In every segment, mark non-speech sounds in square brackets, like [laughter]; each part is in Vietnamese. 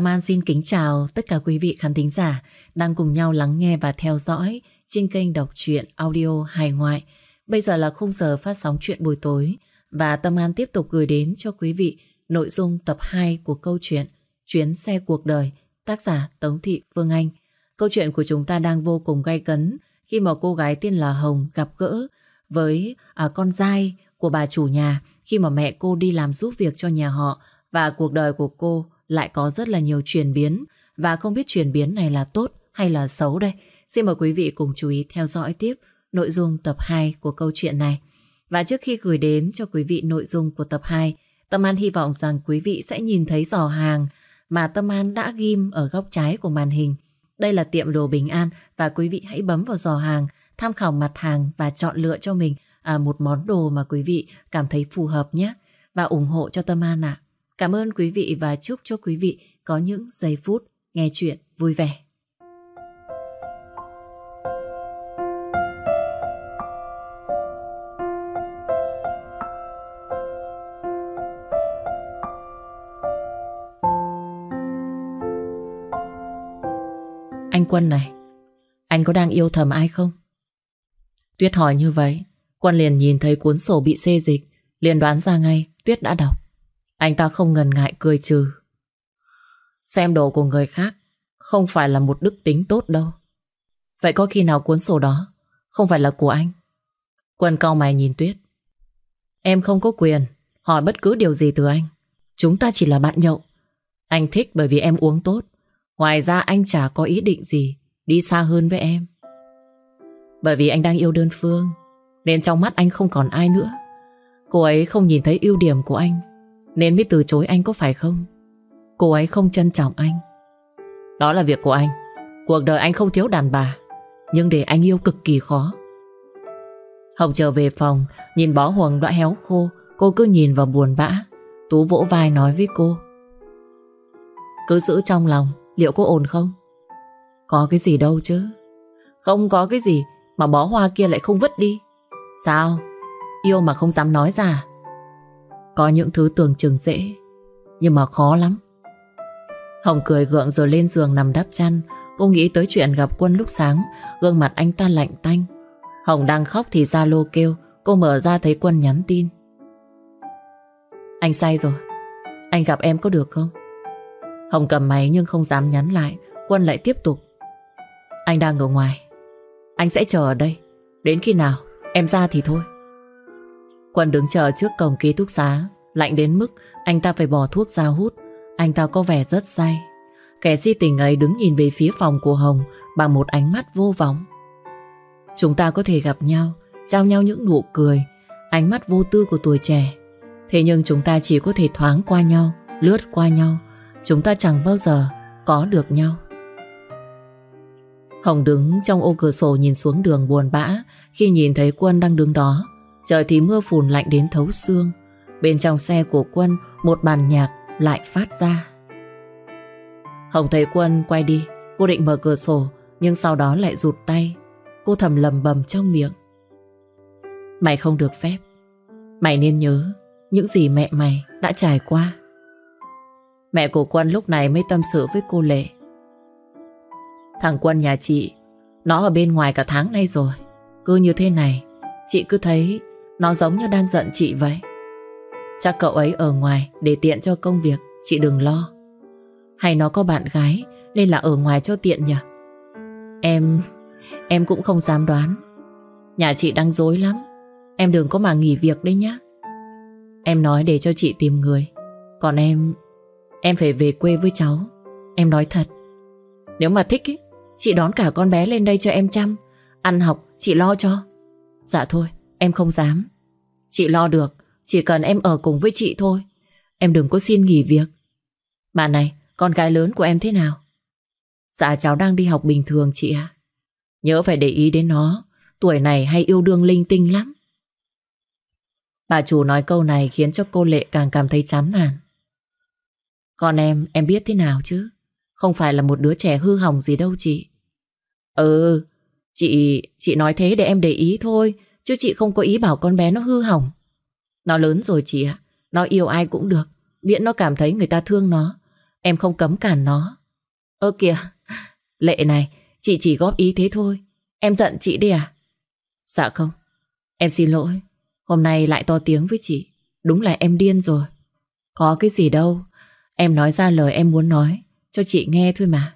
Tâm An xin kính chào tất cả quý vị khán thính giả đang cùng nhau lắng nghe và theo dõi trên kênh đọc truyện audio hài ngoại. Bây giờ là khung giờ phát sóng chuyện buổi tối và Tâm An tiếp tục gửi đến cho quý vị nội dung tập 2 của câu chuyện Chuyến xe cuộc đời, tác giả Tống Thị Phương Anh. Câu chuyện của chúng ta đang vô cùng gay cấn khi mà cô gái tên là Hồng gặp gỡ với à, con dai của bà chủ nhà khi mà mẹ cô đi làm giúp việc cho nhà họ và cuộc đời của cô lại có rất là nhiều chuyển biến và không biết chuyển biến này là tốt hay là xấu đây. Xin mời quý vị cùng chú ý theo dõi tiếp nội dung tập 2 của câu chuyện này. Và trước khi gửi đến cho quý vị nội dung của tập 2, Tâm An hy vọng rằng quý vị sẽ nhìn thấy giỏ hàng mà Tâm An đã ghim ở góc trái của màn hình. Đây là tiệm đồ bình an và quý vị hãy bấm vào giỏ hàng, tham khảo mặt hàng và chọn lựa cho mình à, một món đồ mà quý vị cảm thấy phù hợp nhé. Và ủng hộ cho Tâm An ạ. Cảm ơn quý vị và chúc cho quý vị có những giây phút nghe chuyện vui vẻ. Anh Quân này, anh có đang yêu thầm ai không? Tuyết hỏi như vậy, Quân liền nhìn thấy cuốn sổ bị xê dịch, liền đoán ra ngay Tuyết đã đọc. Anh ta không ngần ngại cười trừ. Xem đồ của người khác, không phải là một đức tính tốt đâu. Vậy có khi nào cuốn sổ đó không phải là của anh? Quân cao mày nhìn Tuyết. Em không có quyền hỏi bất cứ điều gì từ anh. Chúng ta chỉ là bạn nhậu. Anh thích bởi vì em uống tốt. Ngoài ra anh chả có ý định gì đi xa hơn với em. Bởi vì anh đang yêu đơn phương, nên trong mắt anh không còn ai nữa. Cô ấy không nhìn thấy ưu điểm của anh nên mới từ chối anh có phải không? Cô ấy không trân trọng anh. Đó là việc của anh. Cuộc đời anh không thiếu đàn bà, Nhưng để anh yêu cực kỳ khó. Hồng trở về phòng, Nhìn bó huồng đã héo khô, Cô cứ nhìn vào buồn bã. Tú vỗ vai nói với cô. Cứ giữ trong lòng, Liệu có ổn không? Có cái gì đâu chứ. Không có cái gì mà bó hoa kia lại không vứt đi. Sao? Yêu mà không dám nói ra có những thứ tưởng chừng dễ, Nhưng mà khó lắm. Hồng cười gượng rồi lên giường nằm đắp chăn. Cô nghĩ tới chuyện gặp quân lúc sáng, Gương mặt anh ta lạnh tanh. Hồng đang khóc thì Zalo kêu, Cô mở ra thấy quân nhắn tin. Anh say rồi, Anh gặp em có được không? Hồng cầm máy nhưng không dám nhắn lại, Quân lại tiếp tục. Anh đang ở ngoài, Anh sẽ chờ ở đây, Đến khi nào em ra thì thôi. Quân đứng chờ trước cổng ký túc xá. Lạnh đến mức anh ta phải bỏ thuốc ra hút. Anh ta có vẻ rất say. Kẻ si tình ấy đứng nhìn về phía phòng của Hồng Bằng một ánh mắt vô vọng. Chúng ta có thể gặp nhau, Trao nhau những nụ cười, Ánh mắt vô tư của tuổi trẻ. Thế nhưng chúng ta chỉ có thể thoáng qua nhau, Lướt qua nhau. Chúng ta chẳng bao giờ có được nhau. Hồng đứng trong ô cửa sổ nhìn xuống đường buồn bã Khi nhìn thấy Quân đang đứng đó. Trời thì mưa phùn lạnh đến thấu xương. Bên trong xe của Quân, Một bàn nhạc lại phát ra. Hồng thấy Quân quay đi, Cô định mở cửa sổ, Nhưng sau đó lại rụt tay. Cô thầm lầm bầm trong miệng. Mày không được phép. Mày nên nhớ, Những gì mẹ mày đã trải qua. Mẹ của Quân lúc này mới tâm sự với cô Lệ. Thằng Quân nhà chị, Nó ở bên ngoài cả tháng nay rồi. Cứ như thế này, Chị cứ thấy nó giống như đang giận chị vậy. Chắc cậu ấy ở ngoài Để tiện cho công việc Chị đừng lo. Hay nó có bạn gái Nên là ở ngoài cho tiện nhỉ? Em Em cũng không dám đoán. Nhà chị đang dối lắm. Em đừng có mà nghỉ việc đấy nhá. Em nói để cho chị tìm người. Còn em Em phải về quê với cháu. Em nói thật. Nếu mà thích ý, Chị đón cả con bé lên đây cho em chăm. Ăn học chị lo cho. Dạ thôi. Em không dám. Chị lo được, chỉ cần em ở cùng với chị thôi. Em đừng có xin nghỉ việc. Mà này, con gái lớn của em thế nào? Dạ cháu đang đi học bình thường chị ạ. Nhớ phải để ý đến nó, tuổi này hay yêu đương linh tinh lắm. Bà chủ nói câu này khiến cho cô Lệ càng cảm thấy chán nản. Con em, em biết thế nào chứ? Không phải là một đứa trẻ hư hỏng gì đâu chị. Ừ, chị chị nói thế để em để ý thôi. Chứ chị không có ý bảo con bé nó hư hỏng. Nó lớn rồi chị ạ. Nó yêu ai cũng được. Miễn nó cảm thấy người ta thương nó. Em không cấm cản nó. Ơ kìa. Lệ này, Chị chỉ góp ý thế thôi. Em giận chị đi à? Dạ không. Em xin lỗi. Hôm nay lại to tiếng với chị. Đúng là em điên rồi. Có cái gì đâu. Em nói ra lời em muốn nói. Cho chị nghe thôi mà.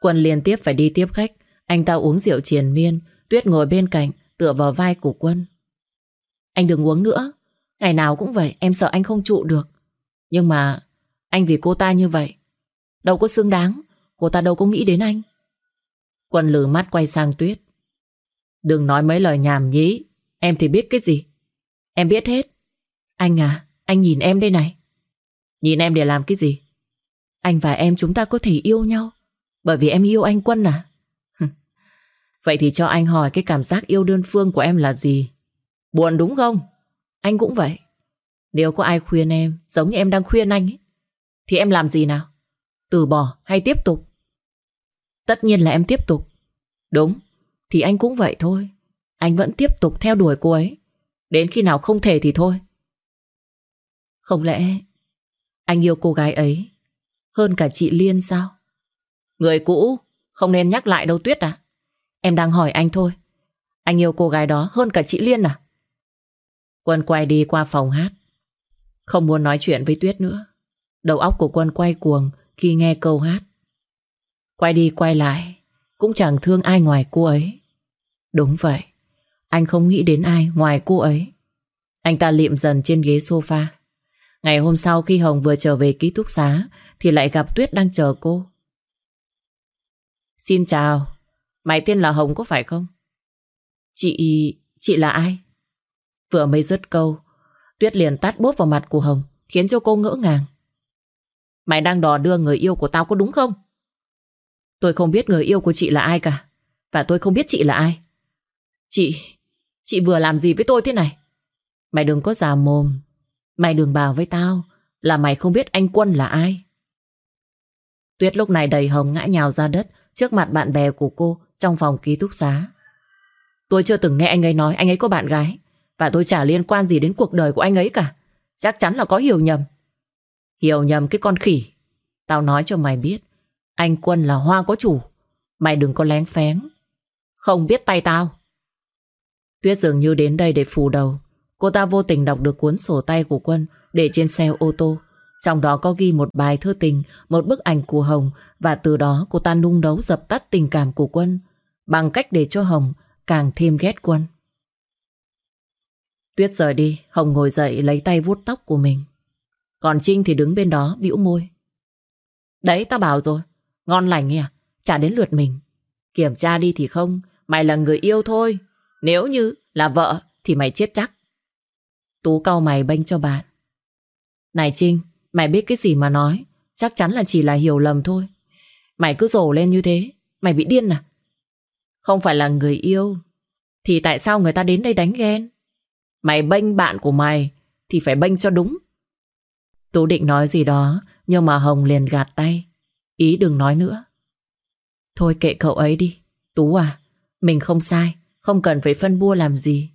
Quân liên tiếp phải đi tiếp khách. Anh ta uống rượu triền miên. Tuyết ngồi bên cạnh Tựa vào vai của Quân. Anh đừng uống nữa. Ngày nào cũng vậy em sợ anh không trụ được. Nhưng mà anh vì cô ta như vậy Đâu có xứng đáng. Cô ta đâu có nghĩ đến anh. Quân lử mắt quay sang Tuyết. Đừng nói mấy lời nhảm nhí. Em thì biết cái gì? Em biết hết. Anh à, anh nhìn em đây này. Nhìn em để làm cái gì? Anh và em chúng ta có thể yêu nhau Bởi vì em yêu anh Quân à? Vậy thì cho anh hỏi cái cảm giác yêu đơn phương của em là gì? Buồn đúng không? Anh cũng vậy. Nếu có ai khuyên em Giống như em đang khuyên anh ấy, Thì em làm gì nào? Từ bỏ hay tiếp tục? Tất nhiên là em tiếp tục. Đúng Thì anh cũng vậy thôi. Anh vẫn tiếp tục theo đuổi cô ấy. Đến khi nào không thể thì thôi. Không lẽ Anh yêu cô gái ấy Hơn cả chị Liên sao? Người cũ Không nên nhắc lại đâu Tuyết à Em đang hỏi anh thôi. Anh yêu cô gái đó hơn cả chị Liên à? Quân quay đi qua phòng hát. Không muốn nói chuyện với Tuyết nữa. Đầu óc của Quân quay cuồng Khi nghe câu hát. Quay đi quay lại, Cũng chẳng thương ai ngoài cô ấy. Đúng vậy, Anh không nghĩ đến ai ngoài cô ấy. Anh ta liệm dần trên ghế sofa. Ngày hôm sau khi Hồng vừa trở về ký túc xá, Thì lại gặp Tuyết đang chờ cô. Xin chào. Mày tên là Hồng có phải không? Chị... chị là ai? Vừa mới dứt câu Tuyết liền tát bốp vào mặt của Hồng Khiến cho cô ngỡ ngàng Mày đang đò đưa người yêu của tao có đúng không? Tôi không biết người yêu của chị là ai cả Và tôi không biết chị là ai Chị... Chị vừa làm gì với tôi thế này? Mày đừng có già mồm Mày đừng bảo với tao Là mày không biết anh Quân là ai Tuyết lúc này đầy hồng ngã nhào ra đất Trước mặt bạn bè của cô trong phòng ký túc xá. Tôi chưa từng nghe anh ấy nói anh ấy có bạn gái, Và tôi chả liên quan gì đến cuộc đời của anh ấy cả. Chắc chắn là có hiểu nhầm. Hiểu nhầm cái con khỉ. Tao nói cho mày biết, anh Quân là hoa có chủ. Mày đừng có lén phén. Không biết tay tao. Tuyết dường như đến đây để phủ đầu. Cô ta vô tình đọc được cuốn sổ tay của Quân Để trên xe ô tô. Trong đó có ghi một bài thơ tình, Một bức ảnh của Hồng, Và từ đó cô ta nung đấu dập tắt tình cảm của Quân. Bằng cách để cho Hồng Càng thêm ghét Quân Tuyết rời đi Hồng ngồi dậy lấy tay vuốt tóc của mình Còn Trinh thì đứng bên đó bĩu môi Đấy tao bảo rồi Ngon lành à? Chả đến lượt mình. Kiểm tra đi thì không, mày là người yêu thôi. Nếu như là vợ thì mày chết chắc. Tú cau mày bênh cho bạn. Này Trinh, mày biết cái gì mà nói, chắc chắn là chỉ là hiểu lầm thôi. Mày cứ rổ lên như thế, mày bị điên à? Không phải là người yêu, thì tại sao người ta đến đây đánh ghen? Mày bênh bạn của mày thì phải bênh cho đúng. Tú định nói gì đó, nhưng mà Hồng liền gạt tay. Ý đừng nói nữa. Thôi kệ cậu ấy đi Tú à Mình không sai Không cần phải phân bua làm gì.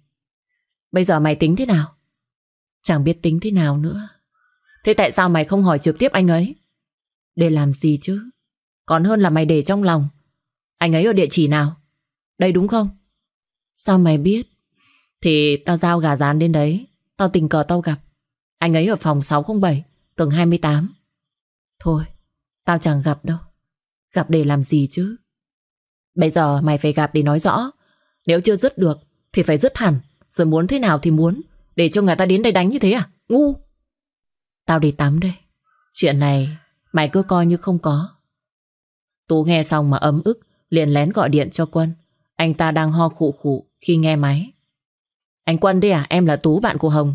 Bây giờ mày tính thế nào? Chẳng biết tính thế nào nữa. Thế tại sao mày không hỏi trực tiếp anh ấy? Để làm gì chứ? Còn hơn là mày để trong lòng. Anh ấy ở địa chỉ nào? Đây đúng không? Sao mày biết? Thì tao giao gà rán đến đấy Tao tình cờ tao gặp. Anh ấy ở phòng 607 Tầng 28 Thôi Tao chẳng gặp đâu. Gặp để làm gì chứ? Bây giờ mày phải gặp để nói rõ. Nếu chưa dứt được Thì phải dứt hẳn. Rồi muốn thế nào thì muốn Để cho người ta đến đây đánh như thế à? Ngu! Tao đi tắm đây. Chuyện này mày cứ coi như không có. Tú nghe xong mà ấm ức Liền lén gọi điện cho Quân anh ta đang ho khụ khụ khi nghe máy Anh Quân đi à Em là Tú bạn của Hồng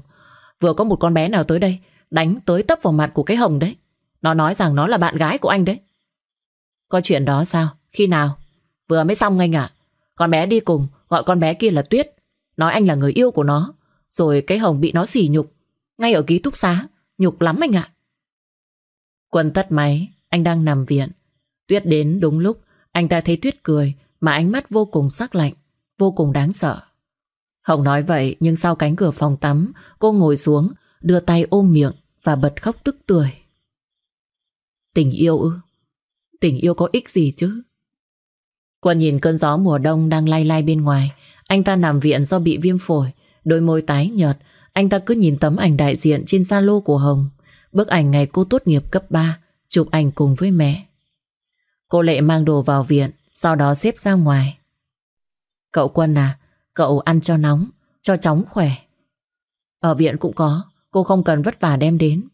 Vừa có một con bé nào tới đây Đánh tới tấp vào mặt của cái Hồng đấy nó nói rằng nó là bạn gái của anh đấy. Có chuyện đó sao? Khi nào? Vừa mới xong anh ạ. Con bé đi cùng, gọi con bé kia là Tuyết. Nói anh là người yêu của nó. Rồi cái Hồng bị nó xỉ nhục. Ngay ở ký túc xá. Nhục lắm anh ạ. Quân tắt máy, anh đang nằm viện. Tuyết đến đúng lúc, anh ta thấy Tuyết cười, mà ánh mắt vô cùng sắc lạnh, vô cùng đáng sợ. Hồng nói vậy, nhưng sau cánh cửa phòng tắm, cô ngồi xuống, đưa tay ôm miệng và bật khóc tức tươi. Tình yêu ư? Tình yêu có ích gì chứ? Quân nhìn cơn gió mùa đông đang lay lay bên ngoài. Anh ta nằm viện do bị viêm phổi, đôi môi tái nhợt. Anh ta cứ nhìn tấm ảnh đại diện trên Zalo của Hồng. Bức ảnh ngày cô tốt nghiệp cấp 3, chụp ảnh cùng với mẹ. Cô Lệ mang đồ vào viện, sau đó xếp ra ngoài. Cậu Quân à, cậu ăn cho nóng, cho chóng khỏe. Ở viện cũng có, cô không cần vất vả đem đến.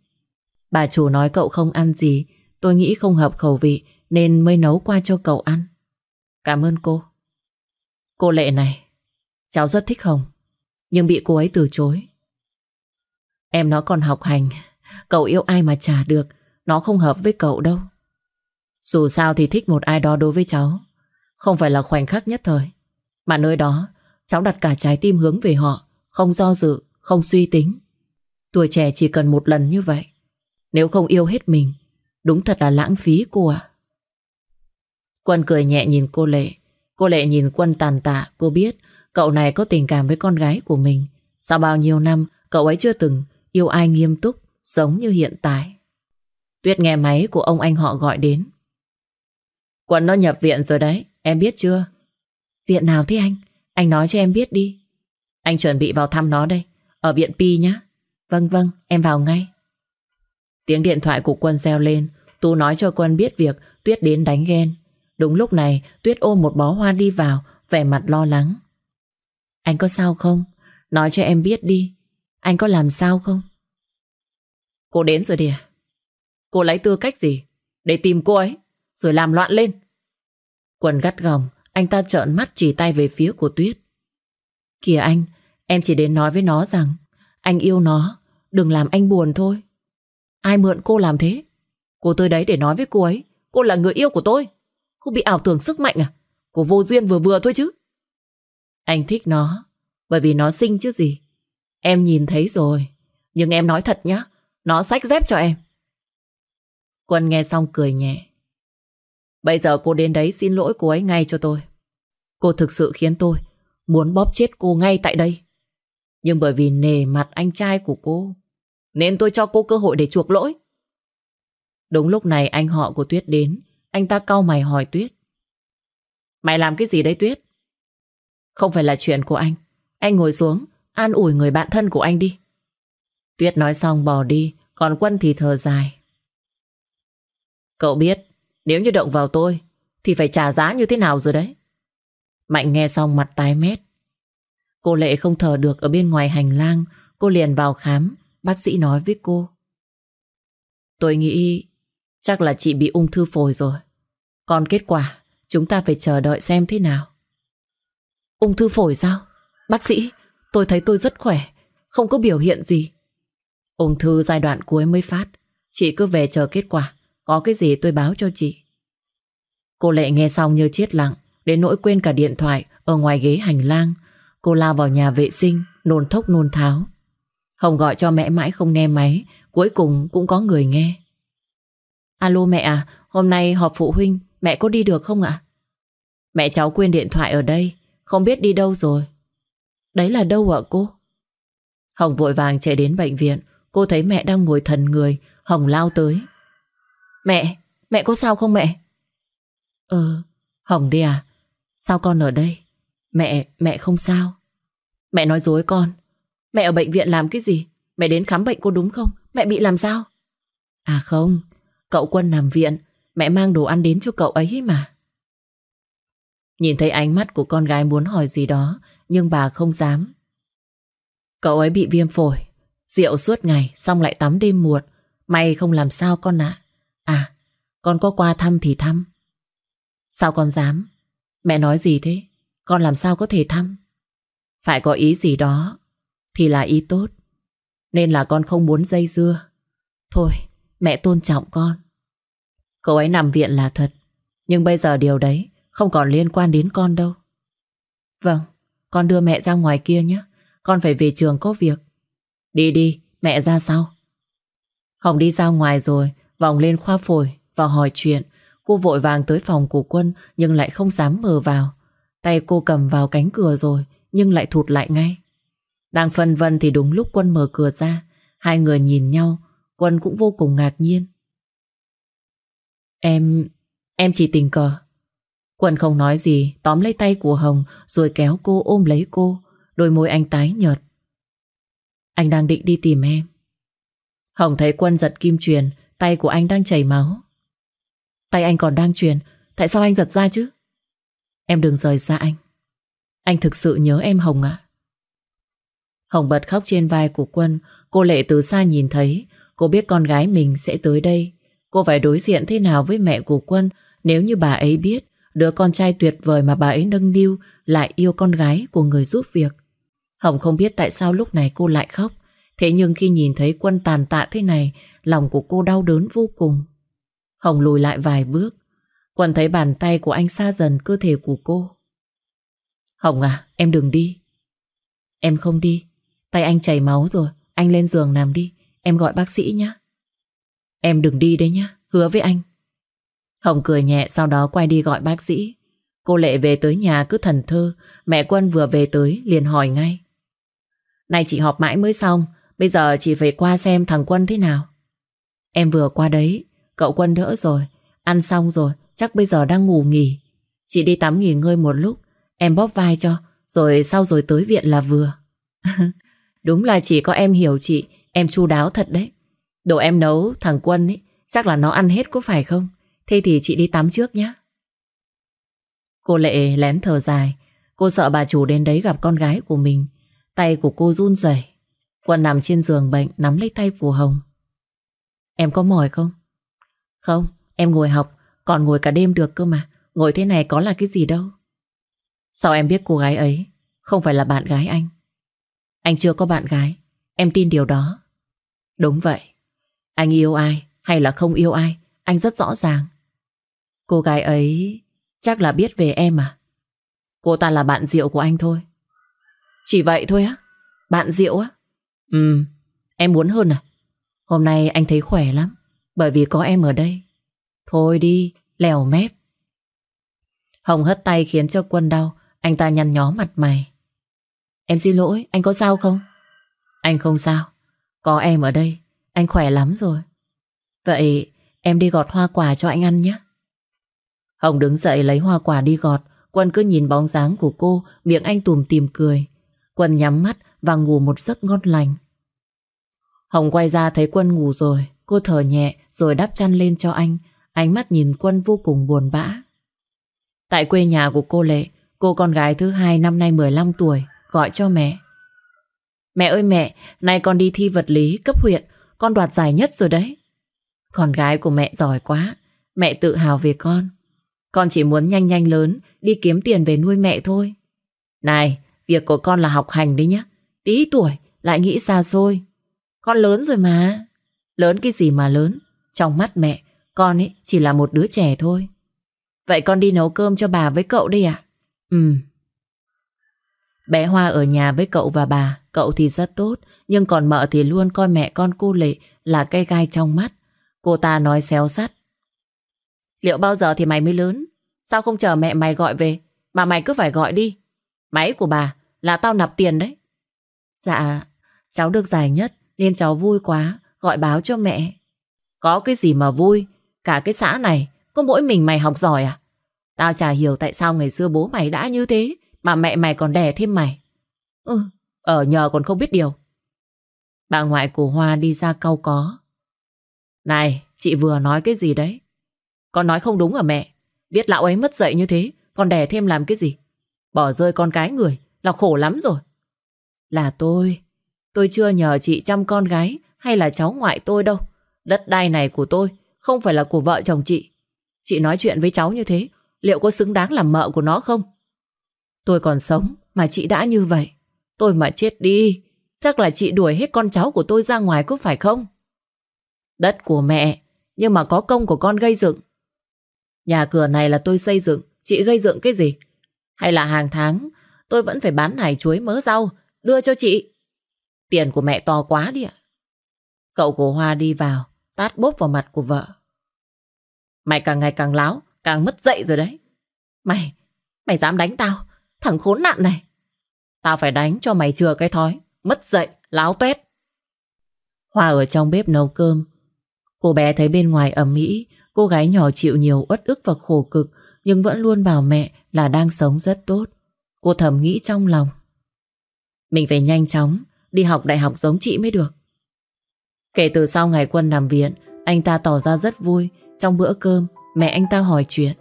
Bà chủ nói cậu không ăn gì, tôi nghĩ không hợp khẩu vị nên mới nấu qua cho cậu ăn. Cảm ơn cô. Cô Lệ này, cháu rất thích Hồng, nhưng bị cô ấy từ chối. Em nó còn học hành, cậu yêu ai mà trả được, nó không hợp với cậu đâu. Dù sao thì thích một ai đó đối với cháu, không phải là khoảnh khắc nhất thời, mà nơi đó cháu đặt cả trái tim hướng về họ, không do dự, không suy tính. Tuổi trẻ chỉ cần một lần như vậy. Nếu không yêu hết mình, đúng thật là lãng phí cô ạ. Quân cười nhẹ nhìn cô Lệ. Cô Lệ nhìn Quân tàn tạ, cô biết cậu này có tình cảm với con gái của mình. Sau bao nhiêu năm, cậu ấy chưa từng yêu ai nghiêm túc, giống như hiện tại. Tuyết nghe máy của ông anh họ gọi đến. Quân nó nhập viện rồi đấy, em biết chưa? Viện nào thế anh? Anh nói cho em biết đi. Anh chuẩn bị vào thăm nó đây, ở viện Pi nhá. Vâng vâng, em vào ngay. Tiếng điện thoại của Quân reo lên, Tú nói cho Quân biết việc Tuyết đến đánh ghen. Đúng lúc này, Tuyết ôm một bó hoa đi vào, vẻ mặt lo lắng. Anh có sao không? Nói cho em biết đi. Anh có làm sao không? Cô đến rồi đi à? Cô lấy tư cách gì? Để tìm cô ấy, rồi làm loạn lên. Quân gắt gỏng, anh ta trợn mắt chỉ tay về phía của Tuyết. Kìa anh, em chỉ đến nói với nó rằng anh yêu nó, đừng làm anh buồn thôi. Ai mượn cô làm thế? Cô tới đấy để nói với cô ấy, cô là người yêu của tôi. Cô bị ảo tưởng sức mạnh à? Cô vô duyên vừa vừa thôi chứ. Anh thích nó, bởi vì nó xinh chứ gì. Em nhìn thấy rồi, nhưng em nói thật nhá, nó sách dép cho em. Quân nghe xong cười nhẹ. Bây giờ cô đến đấy xin lỗi cô ấy ngay cho tôi. Cô thực sự khiến tôi muốn bóp chết cô ngay tại đây. Nhưng bởi vì nề mặt anh trai của cô, nên tôi cho cô cơ hội để chuộc lỗi. Đúng lúc này anh họ của Tuyết đến, anh ta cau mày hỏi Tuyết. Mày làm cái gì đấy Tuyết? Không phải là chuyện của anh. Anh ngồi xuống, an ủi người bạn thân của anh đi. Tuyết nói xong bỏ đi, còn Quân thì thở dài. Cậu biết, nếu như động vào tôi, thì phải trả giá như thế nào rồi đấy. Mạnh nghe xong mặt tái mét. Cô Lệ không thở được ở bên ngoài hành lang, cô liền vào khám, bác sĩ nói với cô. Tôi nghĩ chắc là chị bị ung thư phổi rồi. Còn kết quả, chúng ta phải chờ đợi xem thế nào. Ung thư phổi sao? Bác sĩ, tôi thấy tôi rất khỏe, không có biểu hiện gì. Ung thư giai đoạn cuối mới phát, chị cứ về chờ kết quả, có cái gì tôi báo cho chị. Cô Lệ nghe xong như chết lặng, đến nỗi quên cả điện thoại ở ngoài ghế hành lang. Cô lao vào nhà vệ sinh, nôn thốc nôn tháo. Hồng gọi cho mẹ mãi không nghe máy, cuối cùng cũng có người nghe. Alo mẹ à, hôm nay họp phụ huynh, mẹ có đi được không ạ? Mẹ cháu quên điện thoại ở đây, không biết đi đâu rồi. Đấy là đâu ạ cô? Hồng vội vàng chạy đến bệnh viện, cô thấy mẹ đang ngồi thần người, Hồng lao tới. Mẹ, mẹ có sao không mẹ? Ờ, Hồng đi à? Sao con ở đây? Mẹ, mẹ không sao. Mẹ nói dối con. Mẹ ở bệnh viện làm cái gì? Mẹ đến khám bệnh cô đúng không? Mẹ bị làm sao? À không, cậu Quân nằm viện. Mẹ mang đồ ăn đến cho cậu ấy mà. Nhìn thấy ánh mắt của con gái muốn hỏi gì đó, nhưng bà không dám. Cậu ấy bị viêm phổi, rượu suốt ngày, xong lại tắm đêm muộn. May không làm sao con ạ. À, à, con có qua thăm thì thăm. Sao con dám? Mẹ nói gì thế? Con làm sao có thể thăm? Phải có ý gì đó thì là ý tốt. Nên là con không muốn dây dưa. Thôi, mẹ tôn trọng con. Cậu ấy nằm viện là thật. Nhưng bây giờ điều đấy không còn liên quan đến con đâu. Vâng, con đưa mẹ ra ngoài kia nhé. Con phải về trường có việc. Đi đi, mẹ ra sau. Hồng đi ra ngoài rồi, vòng lên khoa phổi và hỏi chuyện. Cô vội vàng tới phòng của quân nhưng lại không dám mở vào. Tay cô cầm vào cánh cửa rồi nhưng lại thụt lại ngay. Đang phân vân thì đúng lúc quân mở cửa ra. Hai người nhìn nhau, quân cũng vô cùng ngạc nhiên. Em... em chỉ tình cờ. Quân không nói gì, tóm lấy tay của Hồng rồi kéo cô ôm lấy cô. Đôi môi anh tái nhợt. Anh đang định đi tìm em. Hồng thấy Quân giật kim truyền, tay của anh đang chảy máu. Tay anh còn đang truyền, tại sao anh giật ra chứ? Em đừng rời xa anh. Anh thực sự nhớ em Hồng ạ. Hồng bật khóc trên vai của Quân, cô Lệ từ xa nhìn thấy, cô biết con gái mình sẽ tới đây. Cô phải đối diện thế nào với mẹ của Quân nếu như bà ấy biết đứa con trai tuyệt vời mà bà ấy nâng niu lại yêu con gái của người giúp việc. Hồng không biết tại sao lúc này cô lại khóc, thế nhưng khi nhìn thấy Quân tàn tạ thế này, lòng của cô đau đớn vô cùng. Hồng lùi lại vài bước, Quân thấy bàn tay của anh xa dần cơ thể của cô. Hồng à, em đừng đi. Em không đi, tay anh chảy máu rồi, anh lên giường nằm đi, em gọi bác sĩ nhé. Em đừng đi đấy nhá, hứa với anh. Hồng cười nhẹ sau đó quay đi gọi bác sĩ. Cô Lệ về tới nhà cứ thần thơ, mẹ Quân vừa về tới liền hỏi ngay. Này chị họp mãi mới xong, bây giờ chỉ phải qua xem thằng Quân thế nào. Em vừa qua đấy, cậu Quân đỡ rồi, ăn xong rồi, chắc bây giờ đang ngủ nghỉ. Chị đi tắm nghỉ ngơi một lúc, em bóp vai cho, rồi sau rồi tới viện là vừa. [laughs] Đúng là chỉ có em hiểu chị, em chu đáo thật đấy. Đồ em nấu thằng Quân ấy, chắc là nó ăn hết có phải không? Thế thì chị đi tắm trước nhé. Cô Lệ lén thở dài. Cô sợ bà chủ đến đấy gặp con gái của mình. Tay của cô run rẩy. Quân nằm trên giường bệnh nắm lấy tay phù Hồng. Em có mỏi không? Không, em ngồi học, còn ngồi cả đêm được cơ mà. Ngồi thế này có là cái gì đâu. Sao em biết cô gái ấy không phải là bạn gái anh? Anh chưa có bạn gái, em tin điều đó. Đúng vậy, anh yêu ai hay là không yêu ai, anh rất rõ ràng. Cô gái ấy chắc là biết về em à? Cô ta là bạn rượu của anh thôi. Chỉ vậy thôi á? Bạn rượu á? Ừ, em muốn hơn à? Hôm nay anh thấy khỏe lắm, bởi vì có em ở đây. Thôi đi, lèo mép. Hồng hất tay khiến cho quân đau, anh ta nhăn nhó mặt mày. Em xin lỗi, anh có sao không? Anh không sao, có em ở đây, anh khỏe lắm rồi. Vậy em đi gọt hoa quả cho anh ăn nhé. Hồng đứng dậy lấy hoa quả đi gọt, Quân cứ nhìn bóng dáng của cô, miệng anh tùm tìm cười. Quân nhắm mắt và ngủ một giấc ngon lành. Hồng quay ra thấy Quân ngủ rồi, cô thở nhẹ rồi đắp chăn lên cho anh, ánh mắt nhìn Quân vô cùng buồn bã. Tại quê nhà của cô Lệ, cô con gái thứ hai năm nay 15 tuổi, gọi cho mẹ. Mẹ ơi mẹ, nay con đi thi vật lý cấp huyện, con đoạt giải nhất rồi đấy. Con gái của mẹ giỏi quá, mẹ tự hào về con. Con chỉ muốn nhanh nhanh lớn, đi kiếm tiền về nuôi mẹ thôi. Này, việc của con là học hành đấy nhé. Tí tuổi, lại nghĩ xa xôi. Con lớn rồi mà. Lớn cái gì mà lớn? Trong mắt mẹ, con ấy chỉ là một đứa trẻ thôi. Vậy con đi nấu cơm cho bà với cậu đi à? Ừ. Bé Hoa ở nhà với cậu và bà, cậu thì rất tốt, nhưng còn mợ thì luôn coi mẹ con cô Lệ là cây gai trong mắt. Cô ta nói xéo sắt. Liệu bao giờ thì mày mới lớn? Sao không chờ mẹ mày gọi về, mà mày cứ phải gọi đi? Máy của bà là tao nạp tiền đấy. Dạ, cháu được giải nhất nên cháu vui quá, gọi báo cho mẹ. Có cái gì mà vui, cả cái xã này có mỗi mình mày học giỏi à? Tao chả hiểu tại sao ngày xưa bố mày đã như thế mà mẹ mày còn đẻ thêm mày. Ừ, ở nhờ còn không biết điều. Bà ngoại của Hoa đi ra cau có. Này, chị vừa nói cái gì đấy? Con nói không đúng à mẹ? Biết lão ấy mất dạy như thế, con đẻ thêm làm cái gì? Bỏ rơi con cái người là khổ lắm rồi. Là tôi, tôi chưa nhờ chị chăm con gái hay là cháu ngoại tôi đâu. Đất đai này của tôi, không phải là của vợ chồng chị. Chị nói chuyện với cháu như thế, liệu có xứng đáng làm mợ của nó không? Tôi còn sống mà chị đã như vậy. Tôi mà chết đi, chắc là chị đuổi hết con cháu của tôi ra ngoài có phải không? Đất của mẹ, nhưng mà có công của con gây dựng. Nhà cửa này là tôi xây dựng, chị gây dựng cái gì? Hay là hàng tháng tôi vẫn phải bán hải chuối mớ rau đưa cho chị? Tiền của mẹ to quá đi ạ. Cậu của Hoa đi vào, tát bốp vào mặt của vợ. Mày càng ngày càng láo, càng mất dậy rồi đấy. Mày, mày dám đánh tao, thằng khốn nạn này. Tao phải đánh cho mày chừa cái thói, mất dậy, láo tuét. Hoa ở trong bếp nấu cơm. Cô bé thấy bên ngoài ẩm mỹ, Cô gái nhỏ chịu nhiều uất ức và khổ cực nhưng vẫn luôn bảo mẹ là đang sống rất tốt. Cô thầm nghĩ trong lòng. Mình phải nhanh chóng đi học đại học giống chị mới được. Kể từ sau ngày quân nằm viện, anh ta tỏ ra rất vui. Trong bữa cơm, mẹ anh ta hỏi chuyện.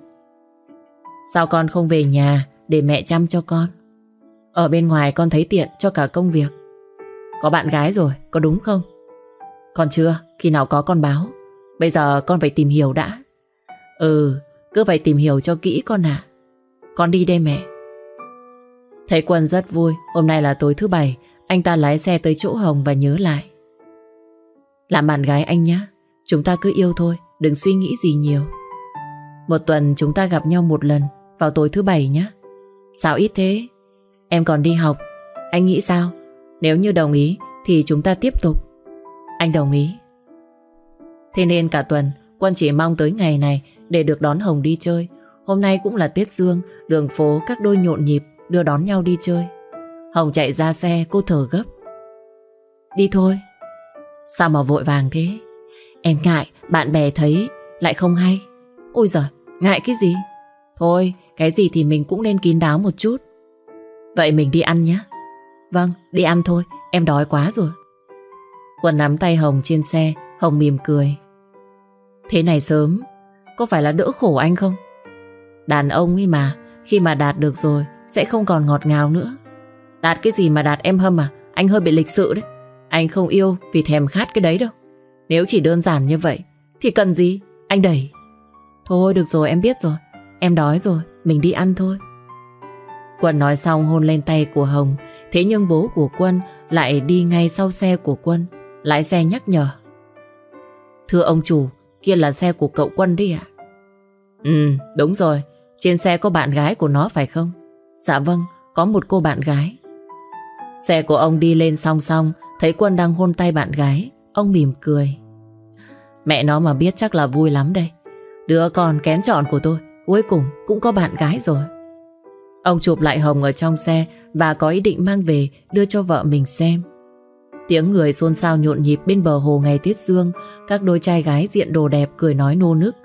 Sao con không về nhà để mẹ chăm cho con? Ở bên ngoài con thấy tiện cho cả công việc. Có bạn gái rồi, có đúng không? Còn chưa, khi nào có con báo. Bây giờ con phải tìm hiểu đã. Ừ, cứ phải tìm hiểu cho kỹ con ạ. Con đi đây mẹ. Thấy Quân rất vui, hôm nay là tối thứ bảy, anh ta lái xe tới chỗ Hồng và nhớ lại. Làm bạn gái anh nhé, chúng ta cứ yêu thôi, đừng suy nghĩ gì nhiều. Một tuần chúng ta gặp nhau một lần, vào tối thứ bảy nhé. Sao ít thế? Em còn đi học, anh nghĩ sao? Nếu như đồng ý thì chúng ta tiếp tục. Anh đồng ý. Thế nên cả tuần Quân chỉ mong tới ngày này để được đón Hồng đi chơi. Hôm nay cũng là Tết Dương, đường phố các đôi nhộn nhịp đưa đón nhau đi chơi. Hồng chạy ra xe, cô thở gấp. Đi thôi. Sao mà vội vàng thế? Em ngại, bạn bè thấy lại không hay. Ôi giời, ngại cái gì? Thôi, cái gì thì mình cũng nên kín đáo một chút. Vậy mình đi ăn nhé. Vâng, đi ăn thôi, em đói quá rồi. Quân nắm tay Hồng trên xe, Hồng mỉm cười. Thế này sớm, có phải là đỡ khổ anh không? Đàn ông ấy mà, khi mà đạt được rồi, sẽ không còn ngọt ngào nữa. Đạt cái gì mà đạt em hâm à? Anh hơi bị lịch sự đấy. Anh không yêu vì thèm khát cái đấy đâu. Nếu chỉ đơn giản như vậy, thì cần gì? Anh đẩy. Thôi được rồi em biết rồi. Em đói rồi, mình đi ăn thôi. Quân nói xong hôn lên tay của Hồng. Thế nhưng bố của Quân lại đi ngay sau xe của Quân. Lái xe nhắc nhở. Thưa ông chủ, kia là xe của cậu Quân đi ạ. Ừ, đúng rồi. Trên xe có bạn gái của nó phải không? Dạ vâng, có một cô bạn gái. Xe của ông đi lên song song, thấy Quân đang hôn tay bạn gái. Ông mỉm cười. Mẹ nó mà biết chắc là vui lắm đây. Đứa con kén chọn của tôi, cuối cùng cũng có bạn gái rồi. Ông chụp lại Hồng ở trong xe và có ý định mang về đưa cho vợ mình xem. Tiếng người xôn xao nhộn nhịp bên bờ hồ ngày tiết dương, các đôi trai gái diện đồ đẹp cười nói nô nức.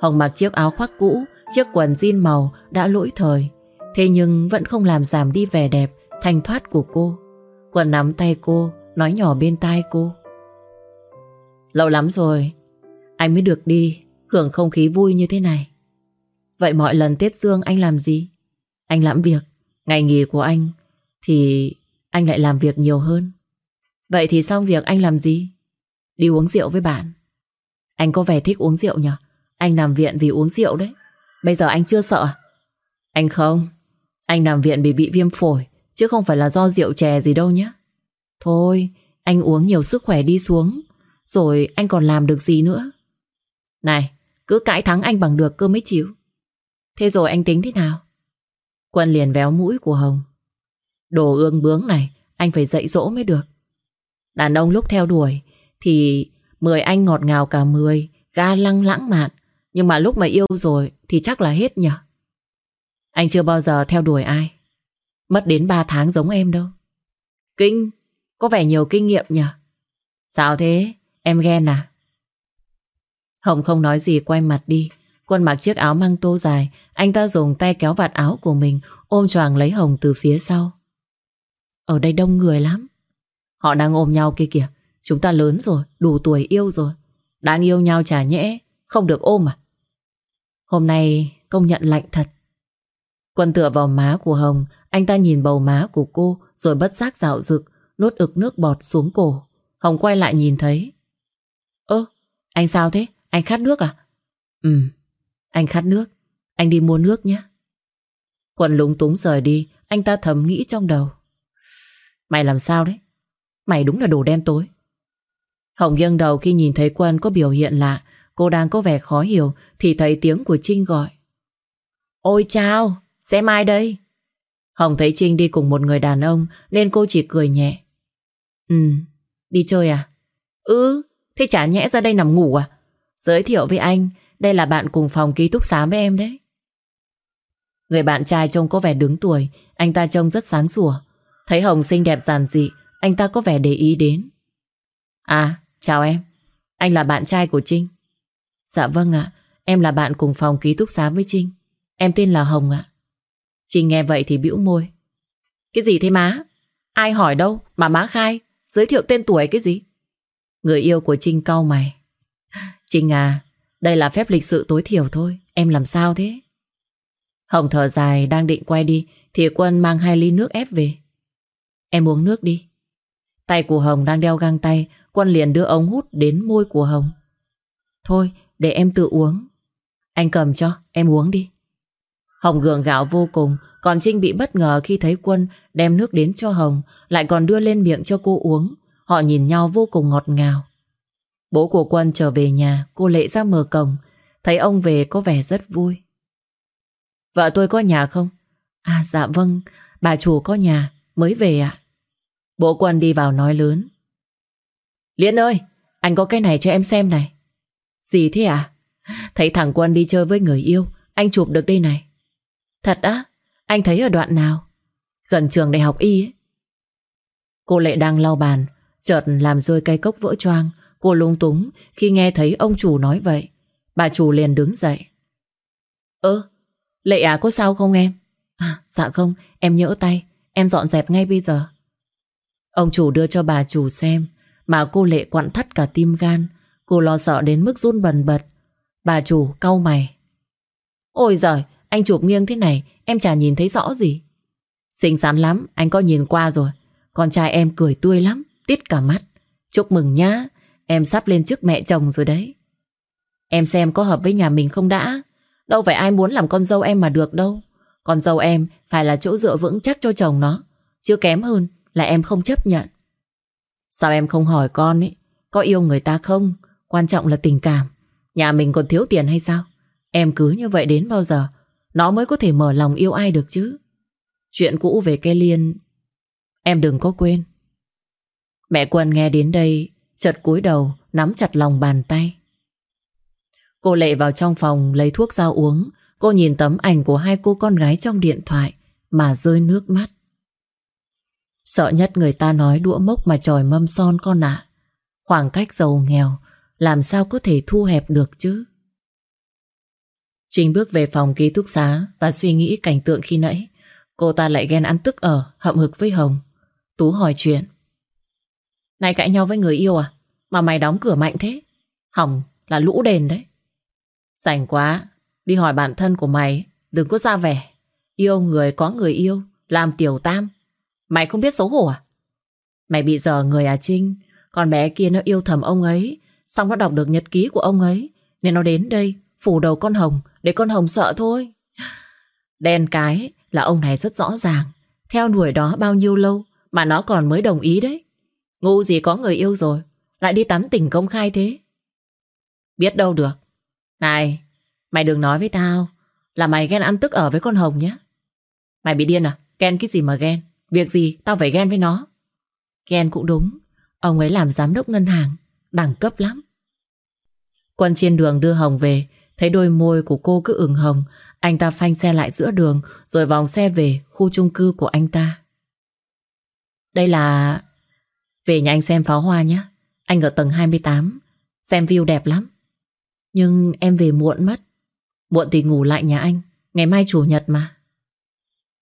Hồng mặc chiếc áo khoác cũ, chiếc quần jean màu đã lỗi thời. Thế nhưng vẫn không làm giảm đi vẻ đẹp, thanh thoát của cô. Quần nắm tay cô, nói nhỏ bên tai cô. Lâu lắm rồi, anh mới được đi, hưởng không khí vui như thế này. Vậy mọi lần Tết Dương anh làm gì? Anh làm việc, ngày nghỉ của anh thì anh lại làm việc nhiều hơn. Vậy thì xong việc anh làm gì? Đi uống rượu với bạn. Anh có vẻ thích uống rượu nhỉ? Anh nằm viện vì uống rượu đấy. Bây giờ anh chưa sợ? À? Anh không. Anh nằm viện vì bị viêm phổi, chứ không phải là do rượu chè gì đâu nhé. Thôi, anh uống nhiều sức khỏe đi xuống, rồi anh còn làm được gì nữa. Này, cứ cãi thắng anh bằng được cơ mới chịu. Thế rồi anh tính thế nào? Quân liền véo mũi của Hồng. Đồ ương bướng này, anh phải dạy dỗ mới được. Đàn ông lúc theo đuổi thì mười anh ngọt ngào cả mười, ga lăng lãng mạn. Nhưng mà lúc mà yêu rồi thì chắc là hết nhỉ? Anh chưa bao giờ theo đuổi ai. Mất đến ba tháng giống em đâu. Kinh, có vẻ nhiều kinh nghiệm nhỉ? Sao thế? Em ghen à? Hồng không nói gì quay mặt đi. Quân mặc chiếc áo măng tô dài, anh ta dùng tay kéo vạt áo của mình, ôm choàng lấy Hồng từ phía sau. Ở đây đông người lắm. Họ đang ôm nhau kia kìa. Chúng ta lớn rồi, đủ tuổi yêu rồi. Đang yêu nhau chả nhẽ, không được ôm à? Hôm nay công nhận lạnh thật. Quân tựa vào má của Hồng, anh ta nhìn bầu má của cô rồi bất giác dạo rực, nuốt ực nước bọt xuống cổ. Hồng quay lại nhìn thấy. Ơ, anh sao thế? Anh khát nước à? Ừ, anh khát nước. Anh đi mua nước nhé. Quân lúng túng rời đi, anh ta thầm nghĩ trong đầu. Mày làm sao đấy? Mày đúng là đồ đen tối. Hồng nghiêng đầu khi nhìn thấy Quân có biểu hiện lạ, cô đang có vẻ khó hiểu thì thấy tiếng của Trinh gọi. Ôi chào, sẽ mai đây. Hồng thấy Trinh đi cùng một người đàn ông nên cô chỉ cười nhẹ. Ừ, đi chơi à? Ừ, thế chả nhẽ ra đây nằm ngủ à? Giới thiệu với anh, đây là bạn cùng phòng ký túc xá với em đấy. Người bạn trai trông có vẻ đứng tuổi, anh ta trông rất sáng sủa. Thấy Hồng xinh đẹp giản dị, anh ta có vẻ để ý đến. À, chào em. Anh là bạn trai của Trinh. Dạ vâng ạ, Em là bạn cùng phòng ký túc xá với Trinh. Em tên là Hồng ạ. Trinh nghe vậy thì bĩu môi. Cái gì thế má? Ai hỏi đâu mà má khai? Giới thiệu tên tuổi cái gì? Người yêu của Trinh cau mày. Trinh à, đây là phép lịch sự tối thiểu thôi. Em làm sao thế? Hồng thở dài đang định quay đi thì Quân mang hai ly nước ép về. Em uống nước đi. Tay của Hồng đang đeo găng tay Quân liền đưa ống hút đến môi của Hồng. Thôi, để em tự uống. Anh cầm cho, em uống đi. Hồng gượng gạo vô cùng, còn Trinh bị bất ngờ khi thấy Quân đem nước đến cho Hồng, lại còn đưa lên miệng cho cô uống. Họ nhìn nhau vô cùng ngọt ngào. Bố của Quân trở về nhà, cô Lệ ra mở cổng, thấy ông về có vẻ rất vui. Vợ tôi có nhà không? À dạ vâng, bà chủ có nhà, mới về ạ. Bố Quân đi vào nói lớn. Liên ơi, anh có cái này cho em xem này. Gì thế à? Thấy thằng Quân đi chơi với người yêu, anh chụp được đây này. Thật á? Anh thấy ở đoạn nào? Gần trường đại học y ấy. Cô Lệ đang lau bàn, chợt làm rơi cây cốc vỡ choang. Cô lung túng khi nghe thấy ông chủ nói vậy. Bà chủ liền đứng dậy. Ơ, Lệ à có sao không em? À, dạ không, em nhỡ tay, em dọn dẹp ngay bây giờ. Ông chủ đưa cho bà chủ xem, mà cô Lệ quặn thắt cả tim gan. Cô lo sợ đến mức run bần bật. Bà chủ cau mày. Ôi giời, anh chụp nghiêng thế này, em chả nhìn thấy rõ gì. Xinh xắn lắm, anh có nhìn qua rồi. Con trai em cười tươi lắm, tít cả mắt. Chúc mừng nhá, em sắp lên chức mẹ chồng rồi đấy. Em xem có hợp với nhà mình không đã. Đâu phải ai muốn làm con dâu em mà được đâu. Con dâu em phải là chỗ dựa vững chắc cho chồng nó. Chứ kém hơn là em không chấp nhận. Sao em không hỏi con ấy Có yêu người ta không Quan trọng là tình cảm Nhà mình còn thiếu tiền hay sao Em cứ như vậy đến bao giờ nó mới có thể mở lòng yêu ai được chứ. Chuyện cũ về cái liên, Em đừng có quên. Mẹ Quân nghe đến đây Chật cúi đầu, Nắm chặt lòng bàn tay. Cô Lệ vào trong phòng, lấy thuốc ra uống. Cô nhìn tấm ảnh của hai cô con gái trong điện thoại, Mà rơi nước mắt. Sợ nhất người ta nói đũa mốc mà tròi mâm son con ạ. Khoảng cách giàu nghèo, làm sao có thể thu hẹp được chứ? Trình bước về phòng ký túc xá và suy nghĩ cảnh tượng khi nãy. Cô ta lại ghen ăn tức ở, hậm hực với Hồng. Tú hỏi chuyện. Này cãi nhau với người yêu à? Mà mày đóng cửa mạnh thế? Hỏng là lũ đền đấy. Rảnh quá, đi hỏi bản thân của mày, đừng có ra vẻ. Yêu người có người yêu, làm tiểu tam, Mày không biết xấu hổ à? Mày bị giờ người à Trinh Con bé kia nó yêu thầm ông ấy Xong nó đọc được nhật ký của ông ấy Nên nó đến đây phủ đầu con Hồng, Để con Hồng sợ thôi. Đen cái là ông này rất rõ ràng. Theo đuổi đó bao nhiêu lâu Mà nó còn mới đồng ý đấy. Ngu gì có người yêu rồi, Lại đi tắm tỉnh công khai thế. Biết đâu được. Này, Mày đừng nói với tao Là mày ghen ăn tức ở với con Hồng nhé. Mày bị điên à? Ghen cái gì mà ghen? Việc gì tao phải ghen với nó? Ghen cũng đúng. Ông ấy làm giám đốc ngân hàng, Đẳng cấp lắm. Quân trên đường đưa Hồng về Thấy đôi môi của cô cứ ửng hồng, Anh ta phanh xe lại giữa đường, Rồi vòng xe về khu chung cư của anh ta Đây là... Về nhà anh xem pháo hoa nhé Anh ở tầng 28 Xem view đẹp lắm Nhưng em về muộn mất Muộn thì ngủ lại nhà anh Ngày mai chủ nhật mà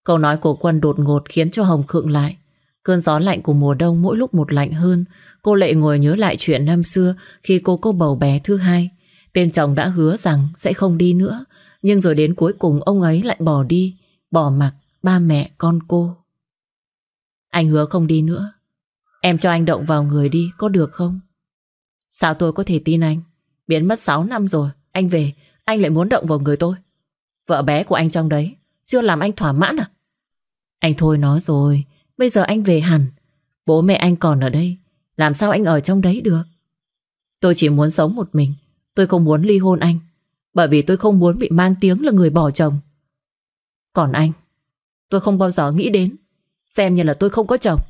Câu nói của Quân đột ngột khiến cho Hồng khựng lại. Cơn gió lạnh của mùa đông mỗi lúc một lạnh hơn. Cô lệ ngồi nhớ lại chuyện năm xưa khi cô có bầu bé thứ hai. Tên chồng đã hứa rằng sẽ không đi nữa. Nhưng rồi đến cuối cùng ông ấy lại bỏ đi, bỏ mặc ba mẹ con cô. Anh hứa không đi nữa. Em cho anh động vào người đi, có được không? Sao tôi có thể tin anh? Biến mất 6 năm rồi, anh về, anh lại muốn động vào người tôi. Vợ bé của anh trong đấy, chưa làm anh thỏa mãn à? Anh thôi nói rồi, bây giờ anh về hẳn. Bố mẹ anh còn ở đây, làm sao anh ở trong đấy được? Tôi chỉ muốn sống một mình, tôi không muốn ly hôn anh, bởi vì tôi không muốn bị mang tiếng là người bỏ chồng. Còn anh, tôi không bao giờ nghĩ đến, xem như là tôi không có chồng.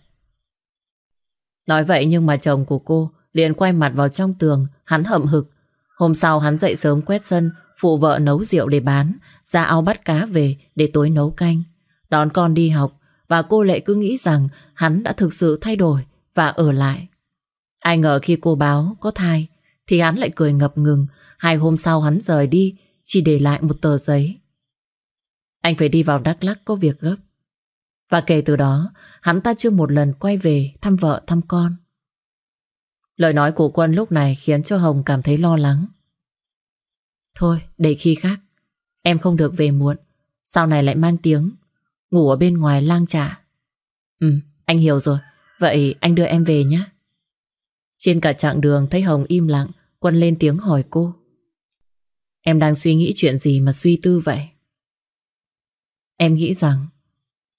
Nói vậy nhưng mà chồng của cô liền quay mặt vào trong tường, hắn hậm hực. Hôm sau hắn dậy sớm quét sân, phụ vợ nấu rượu để bán, ra ao bắt cá về để tối nấu canh. Đón con đi học và cô lại cứ nghĩ rằng hắn đã thực sự thay đổi và ở lại. Ai ngờ khi cô báo có thai thì hắn lại cười ngập ngừng. Hai hôm sau hắn rời đi chỉ để lại một tờ giấy. Anh phải đi vào Đắk Lắc có việc gấp. Và kể từ đó, hắn ta chưa một lần quay về thăm vợ thăm con. Lời nói của Quân lúc này khiến cho Hồng cảm thấy lo lắng. Thôi, để khi khác. Em không được về muộn. Sau này lại mang tiếng. Ngủ ở bên ngoài lang trả. Ừ, anh hiểu rồi. Vậy anh đưa em về nhé. Trên cả chặng đường thấy Hồng im lặng, Quân lên tiếng hỏi cô. Em đang suy nghĩ chuyện gì mà suy tư vậy? Em nghĩ rằng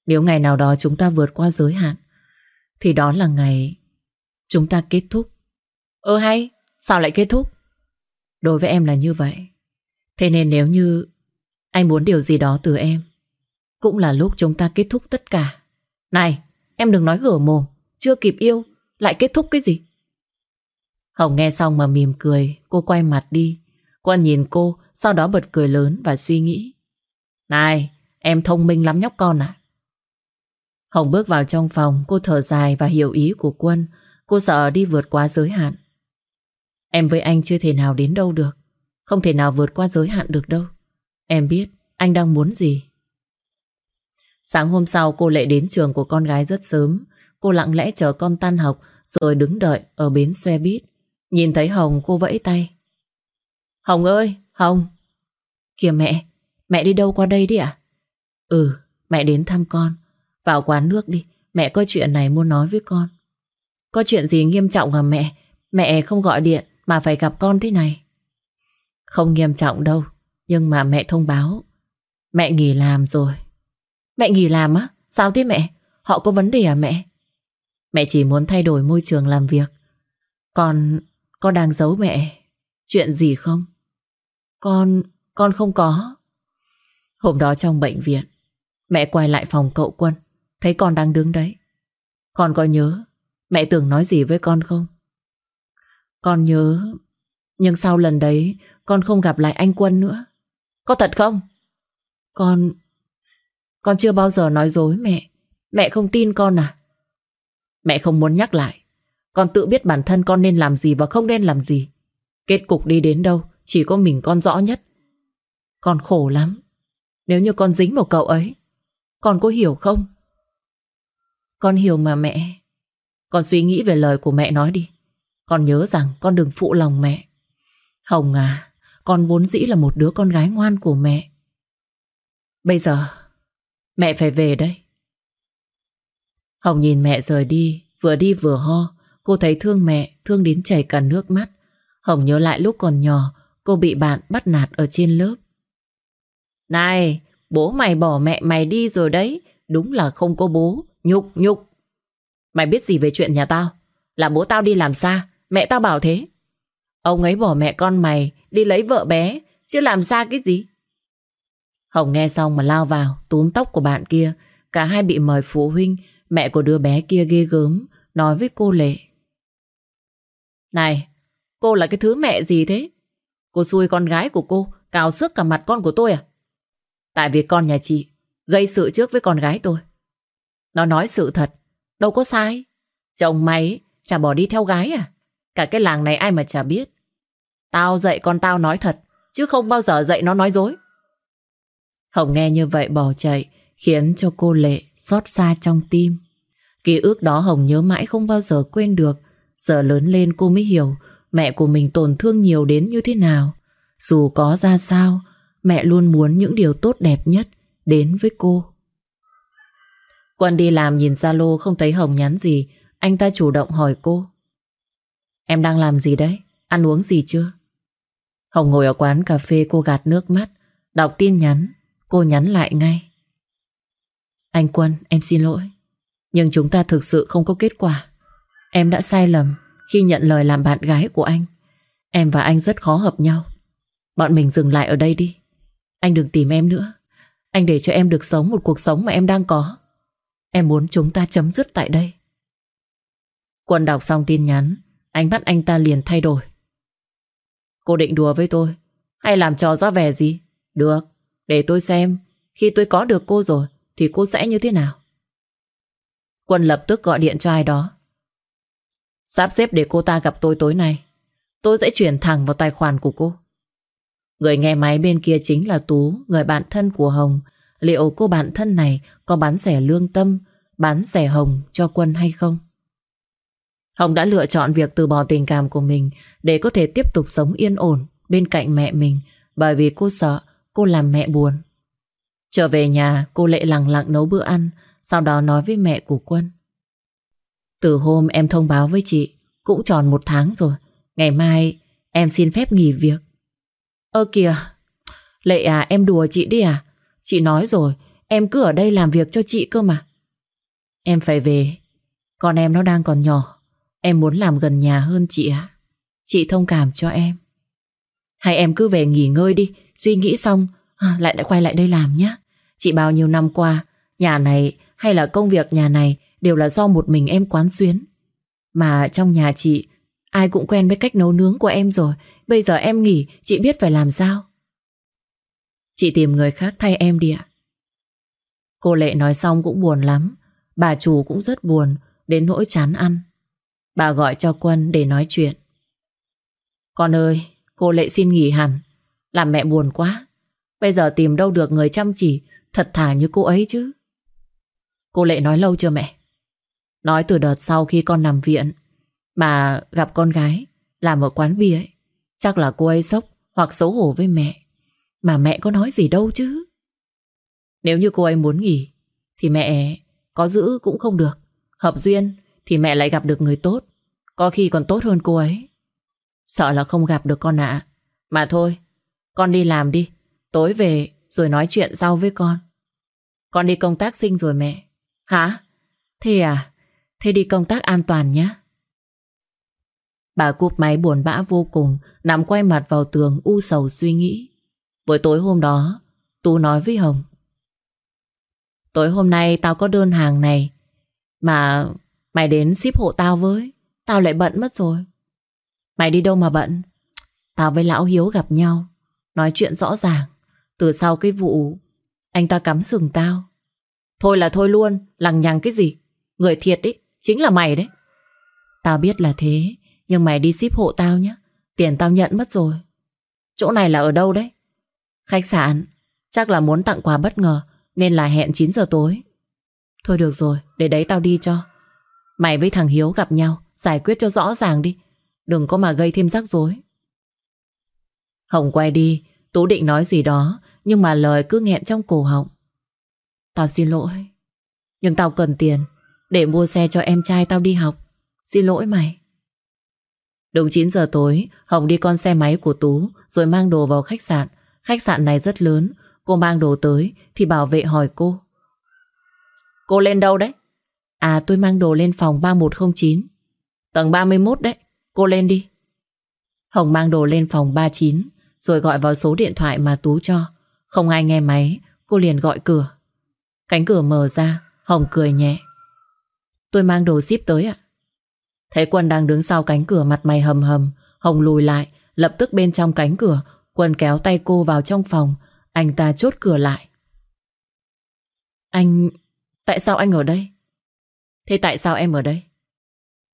nếu ngày nào đó chúng ta vượt qua giới hạn thì đó là ngày chúng ta kết thúc. Ơ hay, sao lại kết thúc? Đối với em là như vậy. Thế nên nếu như anh muốn điều gì đó từ em cũng là lúc chúng ta kết thúc tất cả. Này, em đừng nói gở mồm, chưa kịp yêu, lại kết thúc cái gì? Hồng nghe xong mà mỉm cười, cô quay mặt đi. Quân nhìn cô, sau đó bật cười lớn và suy nghĩ. Này, em thông minh lắm nhóc con à? Hồng bước vào trong phòng, cô thở dài và hiểu ý của Quân. Cô sợ đi vượt quá giới hạn. Em với anh chưa thể nào đến đâu được. Không thể nào vượt qua giới hạn được đâu. Em biết anh đang muốn gì. Sáng hôm sau cô lại đến trường của con gái rất sớm. Cô lặng lẽ chờ con tan học rồi đứng đợi ở bến xe buýt. Nhìn thấy Hồng cô vẫy tay. Hồng ơi, Hồng. Kìa mẹ, mẹ đi đâu qua đây đi ạ? Ừ, mẹ đến thăm con. Vào quán nước đi, mẹ có chuyện này muốn nói với con. Có chuyện gì nghiêm trọng à mẹ? Mẹ không gọi điện mà phải gặp con thế này. Không nghiêm trọng đâu, nhưng mà mẹ thông báo. Mẹ nghỉ làm rồi. Mẹ nghỉ làm á? Sao thế mẹ? Họ có vấn đề à mẹ? Mẹ chỉ muốn thay đổi môi trường làm việc. Con, con đang giấu mẹ. Chuyện gì không? Con, con không có. Hôm đó trong bệnh viện, mẹ quay lại phòng cậu quân, thấy con đang đứng đấy. Con có nhớ mẹ tưởng nói gì với con không? Con nhớ, nhưng sau lần đấy con không gặp lại anh Quân nữa. Có thật không? Con, con chưa bao giờ nói dối mẹ. Mẹ không tin con à? Mẹ không muốn nhắc lại. Con tự biết bản thân con nên làm gì và không nên làm gì. Kết cục đi đến đâu chỉ có mình con rõ nhất. Con khổ lắm. Nếu như con dính vào cậu ấy, con có hiểu không? Con hiểu mà mẹ. Con suy nghĩ về lời của mẹ nói đi. Con nhớ rằng con đừng phụ lòng mẹ. Hồng à, con vốn dĩ là một đứa con gái ngoan của mẹ. Bây giờ, mẹ phải về đây. Hồng nhìn mẹ rời đi, vừa đi vừa ho. Cô thấy thương mẹ, thương đến chảy cả nước mắt. Hồng nhớ lại lúc còn nhỏ, cô bị bạn bắt nạt ở trên lớp. Này, bố mày bỏ mẹ mày đi rồi đấy. Đúng là không có bố. Nhục, nhục. Mày biết gì về chuyện nhà tao? Là bố tao đi làm xa, mẹ tao bảo thế. Ông ấy bỏ mẹ con mày đi lấy vợ bé, chứ làm xa cái gì? Hồng nghe xong mà lao vào, túm tóc của bạn kia. Cả hai bị mời phụ huynh, mẹ của đứa bé kia ghê gớm, nói với cô Lệ. Này, cô là cái thứ mẹ gì thế? Cô xui con gái của cô, cào xước cả mặt con của tôi à? Tại vì con nhà chị gây sự trước với con gái tôi. Nó nói sự thật, đâu có sai. Chồng mày chả bỏ đi theo gái à? Cả cái làng này ai mà chả biết. Tao dạy con tao nói thật, chứ không bao giờ dạy nó nói dối. Hồng nghe như vậy bỏ chạy, khiến cho cô Lệ xót xa trong tim. Ký ức đó Hồng nhớ mãi không bao giờ quên được. Giờ lớn lên cô mới hiểu mẹ của mình tổn thương nhiều đến như thế nào. Dù có ra sao, mẹ luôn muốn những điều tốt đẹp nhất đến với cô. Quân đi làm nhìn Zalo không thấy Hồng nhắn gì, anh ta chủ động hỏi cô. Em đang làm gì đấy? Ăn uống gì chưa? Hồng ngồi ở quán cà phê cô gạt nước mắt, đọc tin nhắn, cô nhắn lại ngay. Anh Quân, em xin lỗi. Nhưng chúng ta thực sự không có kết quả. Em đã sai lầm khi nhận lời làm bạn gái của anh. Em và anh rất khó hợp nhau. Bọn mình dừng lại ở đây đi. Anh đừng tìm em nữa. Anh để cho em được sống một cuộc sống mà em đang có. Em muốn chúng ta chấm dứt tại đây. Quân đọc xong tin nhắn, anh bắt anh ta liền thay đổi. Cô định đùa với tôi, hay làm trò ra vẻ gì? Được, để tôi xem, khi tôi có được cô rồi, thì cô sẽ như thế nào? Quân lập tức gọi điện cho ai đó. Sắp xếp để cô ta gặp tôi tối nay. Tôi sẽ chuyển thẳng vào tài khoản của cô. Người nghe máy bên kia chính là Tú, người bạn thân của Hồng. Liệu cô bạn thân này có bán rẻ lương tâm, bán rẻ Hồng cho Quân hay không? Hồng đã lựa chọn việc từ bỏ tình cảm của mình để có thể tiếp tục sống yên ổn bên cạnh mẹ mình bởi vì cô sợ cô làm mẹ buồn. Trở về nhà, cô Lệ lặng lặng nấu bữa ăn, sau đó nói với mẹ của Quân. Từ hôm em thông báo với chị, cũng tròn một tháng rồi. Ngày mai em xin phép nghỉ việc. Ơ kìa, Lệ à em đùa chị đi à? Chị nói rồi, em cứ ở đây làm việc cho chị cơ mà. Em phải về, con em nó đang còn nhỏ. Em muốn làm gần nhà hơn chị ạ. Chị thông cảm cho em. Hay em cứ về nghỉ ngơi đi, suy nghĩ xong à, lại lại quay lại đây làm nhé. Chị bao nhiêu năm qua, nhà này hay là công việc nhà này đều là do một mình em quán xuyến. Mà trong nhà chị, ai cũng quen với cách nấu nướng của em rồi. Bây giờ em nghỉ, chị biết phải làm sao. Chị tìm người khác thay em đi ạ. Cô Lệ nói xong cũng buồn lắm. Bà chủ cũng rất buồn, đến nỗi chán ăn. Bà gọi cho Quân để nói chuyện. Con ơi, cô Lệ xin nghỉ hẳn. Làm mẹ buồn quá. Bây giờ tìm đâu được người chăm chỉ, thật thà như cô ấy chứ. Cô Lệ nói lâu chưa mẹ? Nói từ đợt sau khi con nằm viện mà gặp con gái làm ở quán bia ấy. Chắc là cô ấy sốc hoặc xấu hổ với mẹ. Mà mẹ có nói gì đâu chứ. Nếu như cô ấy muốn nghỉ thì mẹ có giữ cũng không được. Hợp duyên thì mẹ lại gặp được người tốt. Có khi còn tốt hơn cô ấy. Sợ là không gặp được con ạ. Mà thôi, con đi làm đi. Tối về rồi nói chuyện sau với con. Con đi công tác sinh rồi mẹ. Hả? Thế à? Thế đi công tác an toàn nhé. Bà cúp máy buồn bã vô cùng, nằm quay mặt vào tường u sầu suy nghĩ. Buổi tối hôm đó, Tú nói với Hồng. Tối hôm nay tao có đơn hàng này, mà mày đến ship hộ tao với. Tao lại bận mất rồi. Mày đi đâu mà bận? Tao với Lão Hiếu gặp nhau, nói chuyện rõ ràng. Từ sau cái vụ anh ta cắm sừng tao. Thôi là thôi luôn, lằng nhằng cái gì? Người thiệt ấy, chính là mày đấy. Tao biết là thế, nhưng mày đi ship hộ tao nhé. Tiền tao nhận mất rồi. Chỗ này là ở đâu đấy? Khách sạn. Chắc là muốn tặng quà bất ngờ, nên là hẹn 9 giờ tối. Thôi được rồi, để đấy tao đi cho. Mày với thằng Hiếu gặp nhau, giải quyết cho rõ ràng đi. Đừng có mà gây thêm rắc rối. Hồng quay đi, Tú định nói gì đó, nhưng mà lời cứ nghẹn trong cổ họng. Tao xin lỗi. Nhưng tao cần tiền để mua xe cho em trai tao đi học. Xin lỗi mày. Đúng 9 giờ tối, Hồng đi con xe máy của Tú rồi mang đồ vào khách sạn. Khách sạn này rất lớn. Cô mang đồ tới thì bảo vệ hỏi cô. Cô lên đâu đấy? À tôi mang đồ lên phòng 3109. Tầng 31 đấy. Cô lên đi. Hồng mang đồ lên phòng 39 rồi gọi vào số điện thoại mà Tú cho. Không ai nghe máy, cô liền gọi cửa. Cánh cửa mở ra, Hồng cười nhẹ. Tôi mang đồ ship tới ạ. Thấy Quân đang đứng sau cánh cửa mặt mày hầm hầm, Hồng lùi lại, lập tức bên trong cánh cửa, Quân kéo tay cô vào trong phòng, anh ta chốt cửa lại. Anh... Tại sao anh ở đây? Thế tại sao em ở đây?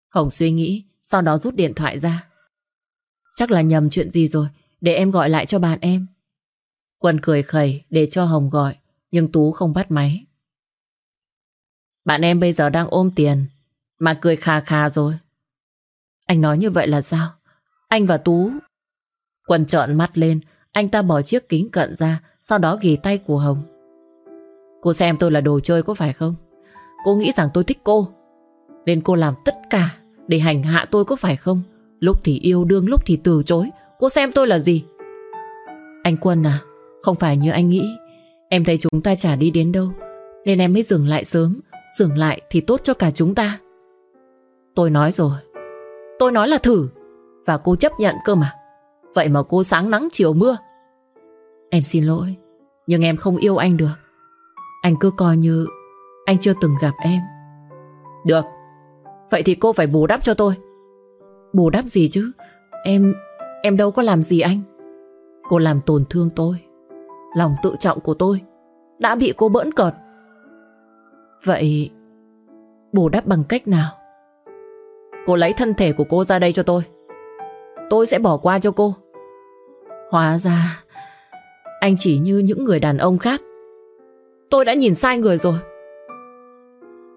Hồng suy nghĩ, sau đó rút điện thoại ra. Chắc là nhầm chuyện gì rồi, để em gọi lại cho bạn em. Quân cười khẩy để cho Hồng gọi, nhưng Tú không bắt máy. Bạn em bây giờ đang ôm tiền, mà cười khà khà rồi. Anh nói như vậy là sao? Anh và Tú... Quân trợn mắt lên, anh ta bỏ chiếc kính cận ra, sau đó ghi tay của Hồng. Cô xem tôi là đồ chơi có phải không? Cô nghĩ rằng tôi thích cô, nên cô làm tất cả để hành hạ tôi có phải không? Lúc thì yêu đương, lúc thì từ chối. Cô xem tôi là gì? Anh Quân à, không phải như anh nghĩ. Em thấy chúng ta chả đi đến đâu, nên em mới dừng lại sớm. Dừng lại thì tốt cho cả chúng ta. Tôi nói rồi, Tôi nói là thử. Và cô chấp nhận cơ mà. Vậy mà cô sáng nắng chiều mưa. Em xin lỗi Nhưng em không yêu anh được. Anh cứ coi như Anh chưa từng gặp em. Được. Vậy thì cô phải bù đắp cho tôi. Bù đắp gì chứ? Em Em đâu có làm gì anh. Cô làm tổn thương tôi. Lòng tự trọng của tôi Đã bị cô bỡn cợt. Vậy, Bù đắp bằng cách nào? Cô lấy thân thể của cô ra đây cho tôi. Tôi sẽ bỏ qua cho cô. Hóa ra, Anh chỉ như những người đàn ông khác. Tôi đã nhìn sai người rồi.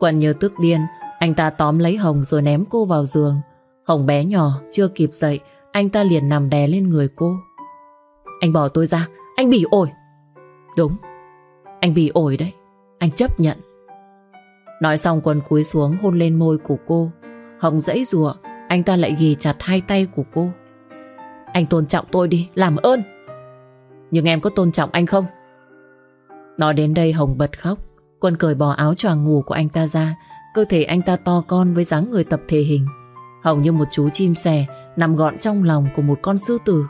Quần như tức điên, Anh ta tóm lấy Hồng rồi ném cô vào giường. Hồng bé nhỏ chưa kịp dậy, Anh ta liền nằm đè lên người cô. Anh bỏ tôi ra, Anh bị ổi. Đúng, Anh bị ổi đấy, Anh chấp nhận. Nói xong Quân cúi xuống hôn lên môi của cô. Hồng dãy rùa, Anh ta lại ghi chặt hai tay của cô. Anh tôn trọng tôi đi, Làm ơn. Nhưng em có tôn trọng anh không? Nói đến đây Hồng bật khóc. Quân cởi bỏ áo choàng ngủ của anh ta ra. Cơ thể anh ta to con với dáng người tập thể hình. Hồng như một chú chim sẻ Nằm gọn trong lòng của một con sư tử.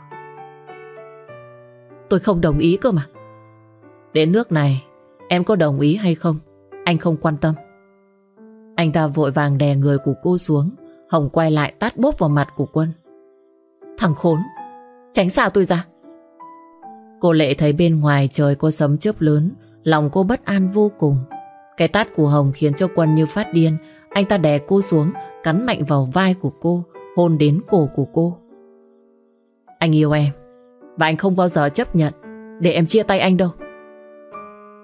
Tôi không đồng ý cơ mà. Đến nước này, Em có đồng ý hay không? Anh không quan tâm. Anh ta vội vàng đè người của cô xuống Hồng quay lại tát bốp vào mặt của Quân. Thằng khốn Tránh xa tôi ra. Cô Lệ thấy bên ngoài trời có sấm chớp lớn Lòng cô bất an vô cùng. Cái tát của Hồng khiến cho Quân như phát điên. Anh ta đè cô xuống Cắn mạnh vào vai của cô Hôn đến cổ của cô. Anh yêu em Và anh không bao giờ chấp nhận Để em chia tay anh đâu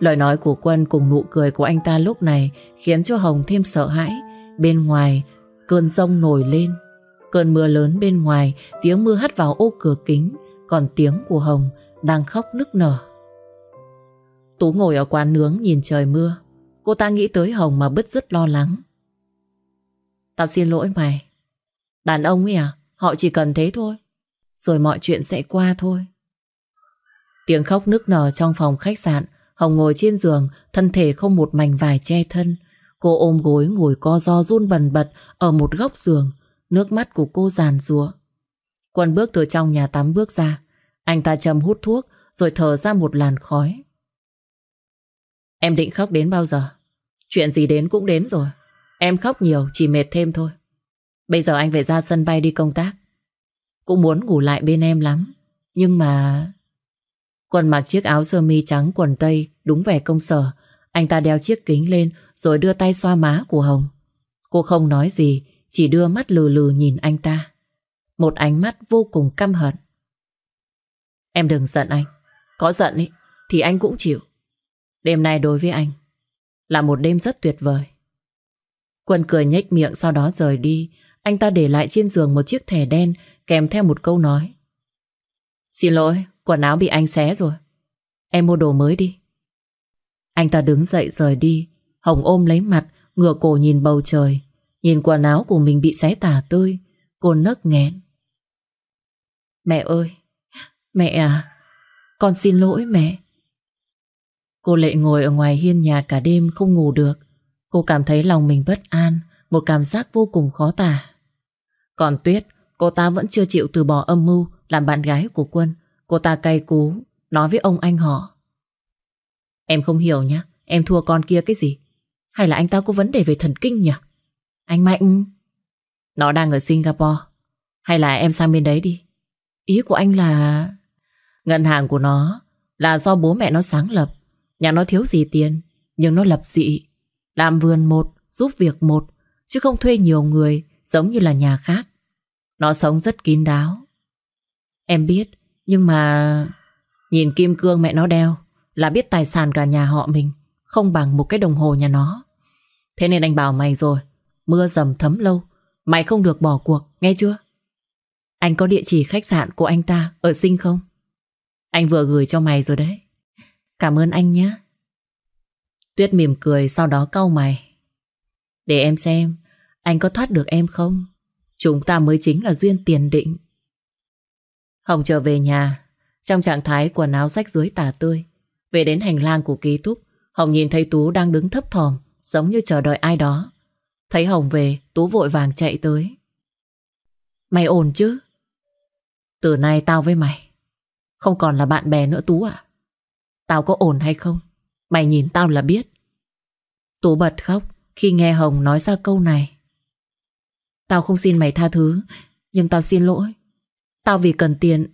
Lời nói của Quân cùng nụ cười của anh ta lúc này Khiến cho Hồng thêm sợ hãi. Bên ngoài, Cơn rông nổi lên. Cơn mưa lớn bên ngoài, Tiếng mưa hắt vào ô cửa kính, Còn tiếng của Hồng đang khóc nức nở. Tú ngồi ở quán nướng nhìn trời mưa. Cô ta nghĩ tới Hồng mà bứt rứt lo lắng. Tao xin lỗi mày. Đàn ông ấy à Họ chỉ cần thế thôi, Rồi mọi chuyện sẽ qua thôi. Tiếng khóc nức nở trong phòng khách sạn Hồng ngồi trên giường, Thân thể không một mảnh vải che thân. Cô ôm gối ngồi co do run bần bật Ở một góc giường. Nước mắt của cô giàn rùa Quân bước từ trong nhà tắm bước ra. Anh ta chầm hút thuốc, Rồi thở ra một làn khói. Em định khóc đến bao giờ? Chuyện gì đến cũng đến rồi. Em khóc nhiều, chỉ mệt thêm thôi. Bây giờ anh phải ra sân bay đi công tác. Cũng muốn ngủ lại bên em lắm. Nhưng mà Quân mặc chiếc áo sơ mi trắng quần tây, Đúng vẻ công sở. Anh ta đeo chiếc kính lên, Rồi đưa tay xoa má của Hồng. Cô không nói gì, Chỉ đưa mắt lừ lừ nhìn anh ta. Một ánh mắt vô cùng căm hận. Em đừng giận anh. Có giận ý, Thì anh cũng chịu. Đêm nay đối với anh, Là một đêm rất tuyệt vời. Quân cười nhếch miệng sau đó rời đi. Anh ta để lại trên giường một chiếc thẻ đen, Kèm theo một câu nói. Xin lỗi Quần áo bị anh xé rồi. Em mua đồ mới đi. Anh ta đứng dậy rời đi. Hồng ôm lấy mặt Ngửa cổ nhìn bầu trời. Nhìn quần áo của mình bị xé tả tươi, Cô nấc nghẹn. Mẹ ơi Mẹ à Con xin lỗi mẹ. Cô Lệ ngồi ở ngoài hiên nhà cả đêm không ngủ được. Cô cảm thấy lòng mình bất an Một cảm giác vô cùng khó tả. Còn Tuyết Cô ta vẫn chưa chịu từ bỏ âm mưu Làm bạn gái của Quân. Cô ta cay cú Nói với ông anh họ. Em không hiểu nhá Em thua con kia cái gì? Hay là anh ta có vấn đề về thần kinh nhỉ? Anh Mạnh. Nó đang ở Singapore. Hay là em sang bên đấy đi? Ý của anh là Ngân hàng của nó Là do bố mẹ nó sáng lập. Nhà nó thiếu gì tiền Nhưng nó lập dị. Làm vườn một, giúp việc một Chứ không thuê nhiều người Giống như là nhà khác. Nó sống rất kín đáo. Em biết nhưng mà Nhìn kim cương mẹ nó đeo Là biết tài sản cả nhà họ mình Không bằng một cái đồng hồ nhà nó. Thế nên anh bảo mày rồi Mưa dầm thấm lâu Mày không được bỏ cuộc, nghe chưa? Anh có địa chỉ khách sạn của anh ta Ở Sinh không? Anh vừa gửi cho mày rồi đấy. Cảm ơn anh nhé. Tuyết mỉm cười sau đó cau mày. Để em xem Anh có thoát được em không? Chúng ta mới chính là duyên tiền định. Hồng trở về nhà. Trong trạng thái quần áo rách dưới tả tươi Về đến hành lang của ký túc, Hồng nhìn thấy Tú đang đứng thấp thỏm, Giống như chờ đợi ai đó. Thấy Hồng về, Tú vội vàng chạy tới. Mày ổn chứ? Từ nay tao với mày. Không còn là bạn bè nữa Tú à Tao có ổn hay không? Mày nhìn tao là biết. Tú bật khóc khi nghe Hồng nói ra câu này. Tao không xin mày tha thứ, Nhưng tao xin lỗi. Tao vì cần tiền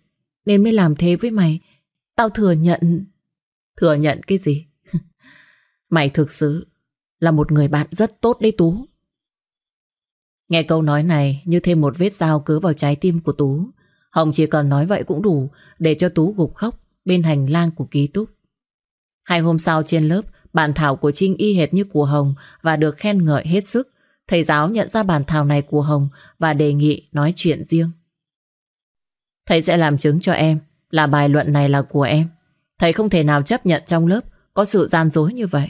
Nên mới làm thế với mày Tao thừa nhận Thừa nhận cái gì [laughs] Mày thực sự Là một người bạn rất tốt đấy Tú Nghe câu nói này Như thêm một vết dao cứ vào trái tim của Tú Hồng chỉ cần nói vậy cũng đủ Để cho Tú gục khóc bên hành lang của ký túc. Hai hôm sau trên lớp, bản thảo của Trinh y hệt như của Hồng và được khen ngợi hết sức. Thầy giáo nhận ra bản thảo này của Hồng và đề nghị nói chuyện riêng. Thầy sẽ làm chứng cho em là bài luận này là của em. Thầy không thể nào chấp nhận trong lớp có sự gian dối như vậy.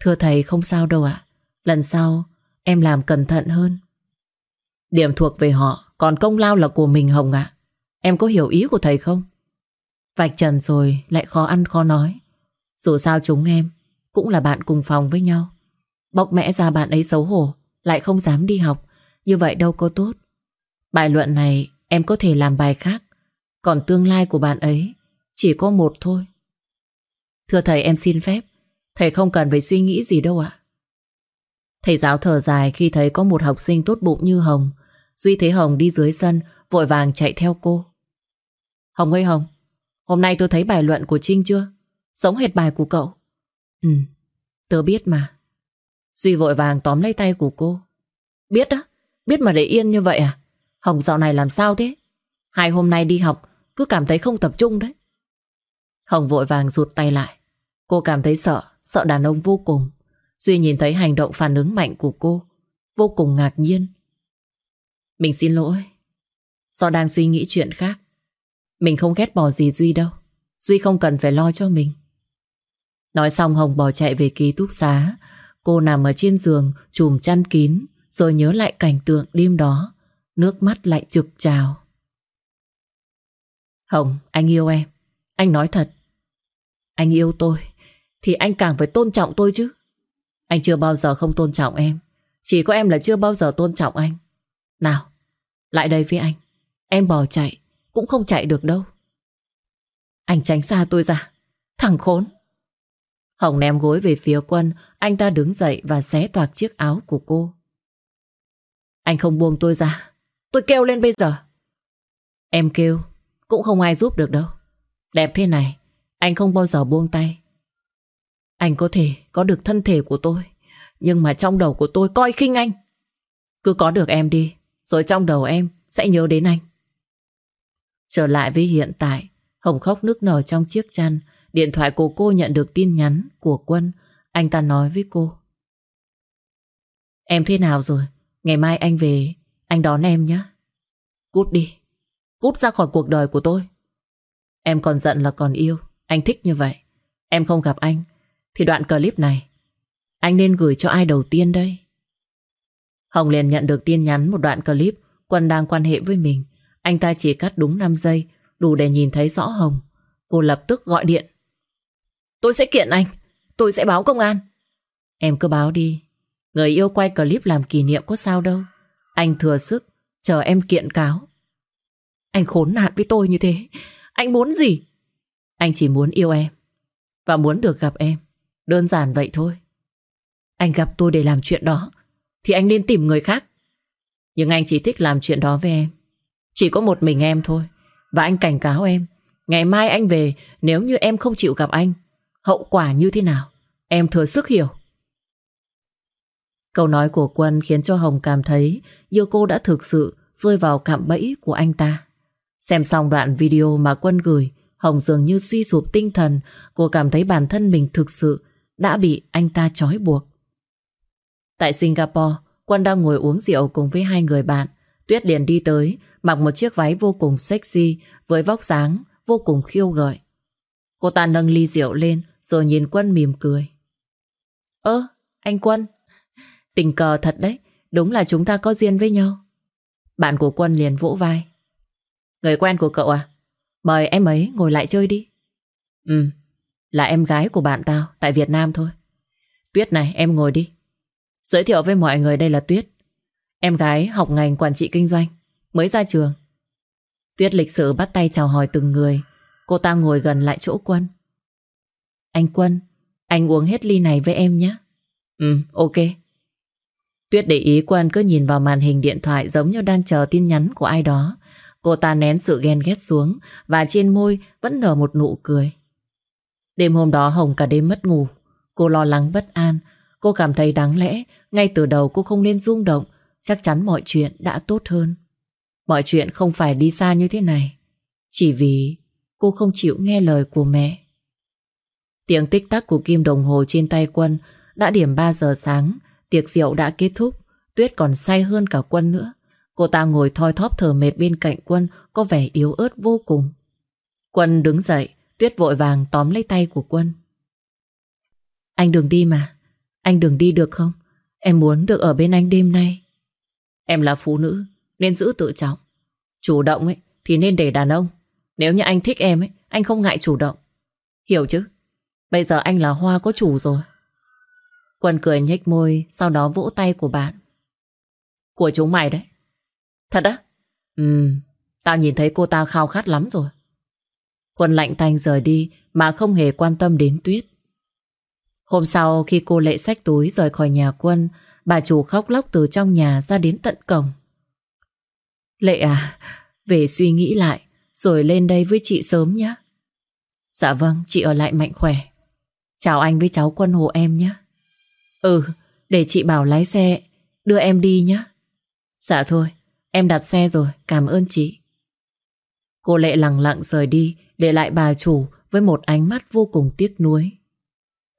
Thưa thầy không sao đâu ạ. Lần sau em làm cẩn thận hơn. Điểm thuộc về họ, còn công lao là của mình Hồng ạ. Em có hiểu ý của thầy không? Vạch trần rồi lại khó ăn khó nói. Dù sao chúng em cũng là bạn cùng phòng với nhau. Bọc mẽ ra bạn ấy xấu hổ, lại không dám đi học. Như vậy đâu có tốt. Bài luận này em có thể làm bài khác. Còn tương lai của bạn ấy chỉ có một thôi. Thưa thầy em xin phép. Thầy không cần phải suy nghĩ gì đâu ạ. Thầy giáo thở dài khi thấy có một học sinh tốt bụng như Hồng. Duy thấy Hồng đi dưới sân, vội vàng chạy theo cô. Hồng ơi Hồng, hôm nay tôi thấy bài luận của Trinh chưa? Giống hệt bài của cậu. Ừ, tớ biết mà. Duy vội vàng tóm lấy tay của cô. Biết á, biết mà để yên như vậy à? Hồng dạo này làm sao thế? Hai hôm nay đi học cứ cảm thấy không tập trung đấy. Hồng vội vàng rụt tay lại. Cô cảm thấy sợ, sợ đàn ông vô cùng. Duy nhìn thấy hành động phản ứng mạnh của cô, vô cùng ngạc nhiên. Mình xin lỗi. Do đang suy nghĩ chuyện khác. Mình không ghét bỏ gì Duy đâu. Duy không cần phải lo cho mình. Nói xong Hồng bỏ chạy về ký túc xá. Cô nằm ở trên giường, chùm chăn kín, rồi nhớ lại cảnh tượng đêm đó. Nước mắt lại trực trào. Hồng, anh yêu em. Anh nói thật. Anh yêu tôi, thì anh càng phải tôn trọng tôi chứ. Anh chưa bao giờ không tôn trọng em. Chỉ có em là chưa bao giờ tôn trọng anh. Nào, lại đây với anh. Em bỏ chạy, cũng không chạy được đâu. Anh tránh xa tôi ra. Thằng khốn. Hồng ném gối về phía quân, anh ta đứng dậy và xé toạc chiếc áo của cô. Anh không buông tôi ra. Tôi kêu lên bây giờ. Em kêu, cũng không ai giúp được đâu. Đẹp thế này, anh không bao giờ buông tay. Anh có thể có được thân thể của tôi, nhưng mà trong đầu của tôi coi khinh anh. Cứ có được em đi, rồi trong đầu em sẽ nhớ đến anh. Trở lại với hiện tại, Hồng khóc nức nở trong chiếc chăn. Điện thoại của cô nhận được tin nhắn của Quân. Anh ta nói với cô. Em thế nào rồi? Ngày mai anh về, anh đón em nhé. Cút đi. Cút ra khỏi cuộc đời của tôi. Em còn giận là còn yêu. Anh thích như vậy. Em không gặp anh. Thì đoạn clip này, anh nên gửi cho ai đầu tiên đây? Hồng liền nhận được tin nhắn một đoạn clip Quân đang quan hệ với mình. Anh ta chỉ cắt đúng 5 giây đủ để nhìn thấy rõ Hồng. Cô lập tức gọi điện. Tôi sẽ kiện anh. Tôi sẽ báo công an. Em cứ báo đi. Người yêu quay clip làm kỷ niệm có sao đâu. Anh thừa sức. Chờ em kiện cáo. Anh khốn nạn với tôi như thế. Anh muốn gì? Anh chỉ muốn yêu em. Và muốn được gặp em. Đơn giản vậy thôi. Anh gặp tôi để làm chuyện đó. Thì anh nên tìm người khác. Nhưng anh chỉ thích làm chuyện đó với em. Chỉ có một mình em thôi. Và anh cảnh cáo em. Ngày mai anh về, nếu như em không chịu gặp anh. Hậu quả như thế nào? Em thừa sức hiểu. Câu nói của Quân khiến cho Hồng cảm thấy như cô đã thực sự rơi vào cạm bẫy của anh ta. Xem xong đoạn video mà Quân gửi, Hồng dường như suy sụp tinh thần, cô cảm thấy bản thân mình thực sự đã bị anh ta trói buộc. Tại Singapore, Quân đang ngồi uống rượu cùng với hai người bạn. Tuyết liền đi tới, mặc một chiếc váy vô cùng sexy với vóc dáng vô cùng khiêu gợi. Cô ta nâng ly rượu lên rồi nhìn Quân mỉm cười. Ơ, anh Quân, tình cờ thật đấy, đúng là chúng ta có duyên với nhau. Bạn của Quân liền vỗ vai. Người quen của cậu à? Mời em ấy ngồi lại chơi đi. Ừ, là em gái của bạn tao tại Việt Nam thôi. Tuyết này, em ngồi đi. Giới thiệu với mọi người đây là Tuyết. Em gái học ngành quản trị kinh doanh, mới ra trường. Tuyết lịch sự bắt tay chào hỏi từng người. Cô ta ngồi gần lại chỗ Quân. Anh Quân, anh uống hết ly này với em nhé. Ừ, ok. Tuyết để ý Quân cứ nhìn vào màn hình điện thoại giống như đang chờ tin nhắn của ai đó. Cô ta nén sự ghen ghét xuống và trên môi vẫn nở một nụ cười. Đêm hôm đó Hồng cả đêm mất ngủ. Cô lo lắng bất an. Cô cảm thấy đáng lẽ ngay từ đầu cô không nên rung động. Chắc chắn mọi chuyện đã tốt hơn. Mọi chuyện không phải đi xa như thế này. Chỉ vì cô không chịu nghe lời của mẹ. Tiếng tích tắc của kim đồng hồ trên tay Quân đã điểm 3 giờ sáng, tiệc rượu đã kết thúc, Tuyết còn say hơn cả Quân nữa. Cô ta ngồi thoi thóp thở mệt bên cạnh Quân có vẻ yếu ớt vô cùng. Quân đứng dậy, Tuyết vội vàng tóm lấy tay của Quân. Anh đừng đi mà, anh đừng đi được không? Em muốn được ở bên anh đêm nay. Em là phụ nữ, nên giữ tự trọng. Chủ động ấy thì nên để đàn ông. Nếu như anh thích em ấy, anh không ngại chủ động. Hiểu chứ? Bây giờ anh là Hoa có chủ rồi. Quân cười nhếch môi, sau đó vỗ tay của bạn. Của chúng mày đấy. Thật á? Ừ, tao nhìn thấy cô ta khao khát lắm rồi. Quân lạnh tanh rời đi mà không hề quan tâm đến Tuyết. Hôm sau khi cô lệ sách túi rời khỏi nhà quân, bà chủ khóc lóc từ trong nhà ra đến tận cổng. Lệ à, về suy nghĩ lại, rồi lên đây với chị sớm nhé. Dạ vâng, chị ở lại mạnh khỏe. Chào anh với cháu quân hộ em nhé. Ừ, để chị bảo lái xe, đưa em đi nhé. Dạ thôi, em đặt xe rồi, cảm ơn chị. Cô Lệ lặng lặng rời đi, để lại bà chủ với một ánh mắt vô cùng tiếc nuối.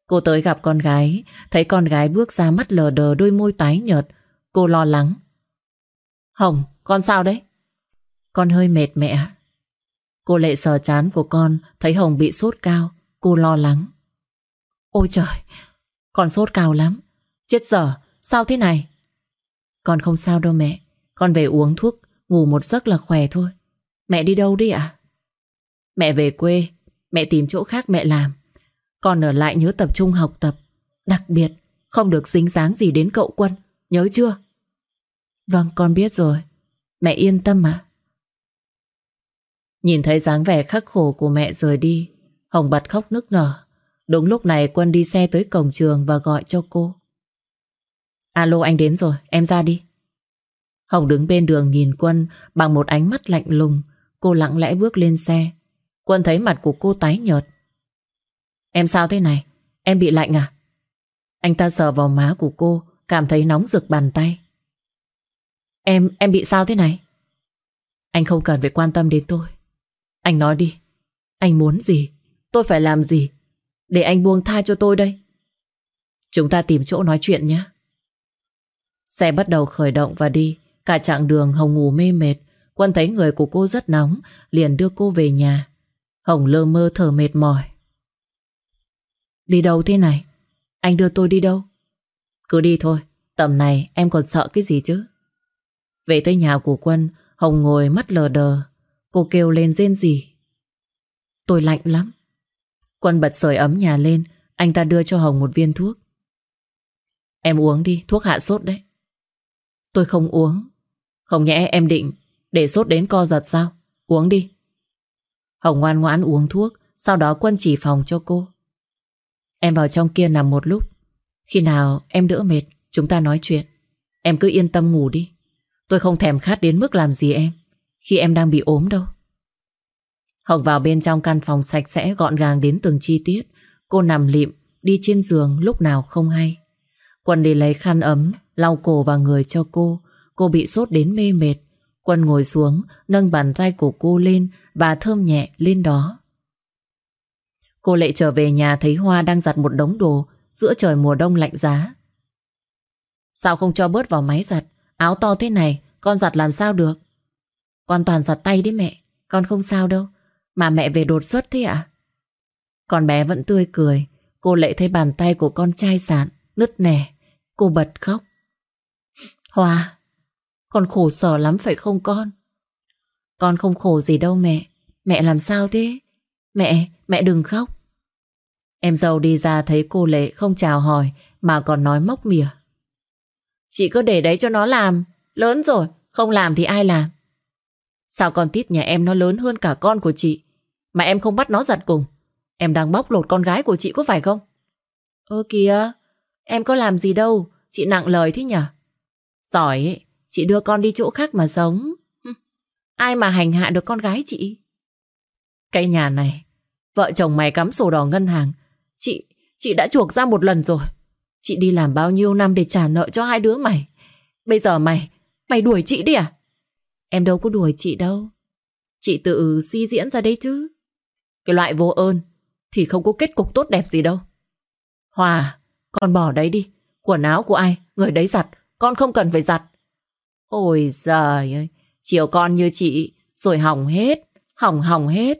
Cô tới gặp con gái, thấy con gái bước ra mắt lờ đờ đôi môi tái nhợt. Cô lo lắng. Hồng, con sao đấy? Con hơi mệt mẹ. Cô lệ sờ chán của con, thấy Hồng bị sốt cao. Cô lo lắng. Ôi trời, con sốt cao lắm. Chết giờ, sao thế này? Con không sao đâu mẹ. Con về uống thuốc, ngủ một giấc là khỏe thôi. Mẹ đi đâu đi ạ? Mẹ về quê, mẹ tìm chỗ khác mẹ làm. Con ở lại nhớ tập trung học tập. Đặc biệt, không được dính dáng gì đến cậu Quân. Nhớ chưa? Vâng, con biết rồi. Mẹ yên tâm mà. Nhìn thấy dáng vẻ khắc khổ của mẹ rời đi, Hồng bật khóc nức nở. Đúng lúc này Quân đi xe tới cổng trường và gọi cho cô. Alo anh đến rồi, em ra đi. Hồng đứng bên đường nhìn Quân bằng một ánh mắt lạnh lùng. Cô lặng lẽ bước lên xe. Quân thấy mặt của cô tái nhợt. Em sao thế này? Em bị lạnh à? Anh ta sờ vào má của cô, cảm thấy nóng rực bàn tay. Em, em bị sao thế này? Anh không cần phải quan tâm đến tôi. Anh nói đi. Anh muốn gì? Tôi phải làm gì? Để anh buông tha cho tôi đây. Chúng ta tìm chỗ nói chuyện nhé. Xe bắt đầu khởi động và đi. Cả chặng đường Hồng ngủ mê mệt. Quân thấy người của cô rất nóng, liền đưa cô về nhà. Hồng lơ mơ thở mệt mỏi. Đi đâu thế này? Anh đưa tôi đi đâu? Cứ đi thôi, tầm này em còn sợ cái gì chứ? Về tới nhà của Quân, Hồng ngồi mắt lờ đờ. Cô kêu lên rên gì? Tôi lạnh lắm. Quân bật sưởi ấm nhà lên, anh ta đưa cho Hồng một viên thuốc. Em uống đi, thuốc hạ sốt đấy. Tôi không uống. Không nhẽ em định để sốt đến co giật sao? Uống đi. Hồng ngoan ngoãn uống thuốc, sau đó Quân chỉ phòng cho cô. Em vào trong kia nằm một lúc. Khi nào em đỡ mệt, chúng ta nói chuyện. Em cứ yên tâm ngủ đi. Tôi không thèm khát đến mức làm gì em. Khi em đang bị ốm đâu. Hồng vào bên trong căn phòng sạch sẽ gọn gàng đến từng chi tiết. Cô nằm lịm, đi trên giường lúc nào không hay. Quân đi lấy khăn ấm, lau cổ và người cho cô. Cô bị sốt đến mê mệt. Quân ngồi xuống, nâng bàn tay của cô lên và thơm nhẹ lên đó. Cô lại trở về nhà thấy Hoa đang giặt một đống đồ giữa trời mùa đông lạnh giá. Sao không cho bớt vào máy giặt? Áo to thế này, con giặt làm sao được? Con toàn giặt tay đấy mẹ, con không sao đâu. Mà mẹ về đột xuất thế ạ? À? Con bé vẫn tươi cười, cô Lệ thấy bàn tay của con trai sạn, nứt nẻ. Cô bật khóc. Hòa, con khổ sở lắm phải không con? Con không khổ gì đâu mẹ. Mẹ làm sao thế? Mẹ, mẹ đừng khóc. Em dâu đi ra thấy cô Lệ không chào hỏi mà còn nói móc mỉa. Chị cứ để đấy cho nó làm. Lớn rồi, không làm thì ai làm? Sao con tít nhà em nó lớn hơn cả con của chị mà em không bắt nó giặt cùng? Em đang bóc lột con gái của chị có phải không? Ơ kìa, em có làm gì đâu, chị nặng lời thế nhở? Giỏi ấy, chị đưa con đi chỗ khác mà sống. Ai mà hành hạ được con gái chị? Cái nhà này, vợ chồng mày cắm sổ đỏ ngân hàng Chị, chị đã chuộc ra một lần rồi. Chị đi làm bao nhiêu năm để trả nợ cho hai đứa mày. Bây giờ mày, mày đuổi chị đi à? Em đâu có đuổi chị đâu. Chị tự suy diễn ra đấy chứ. Cái loại vô ơn thì không có kết cục tốt đẹp gì đâu. Hòa, con bỏ đấy đi. Quần áo của ai, người đấy giặt. Con không cần phải giặt. Ôi giời ơi, chiều con như chị, rồi hỏng hết, hỏng hỏng hết.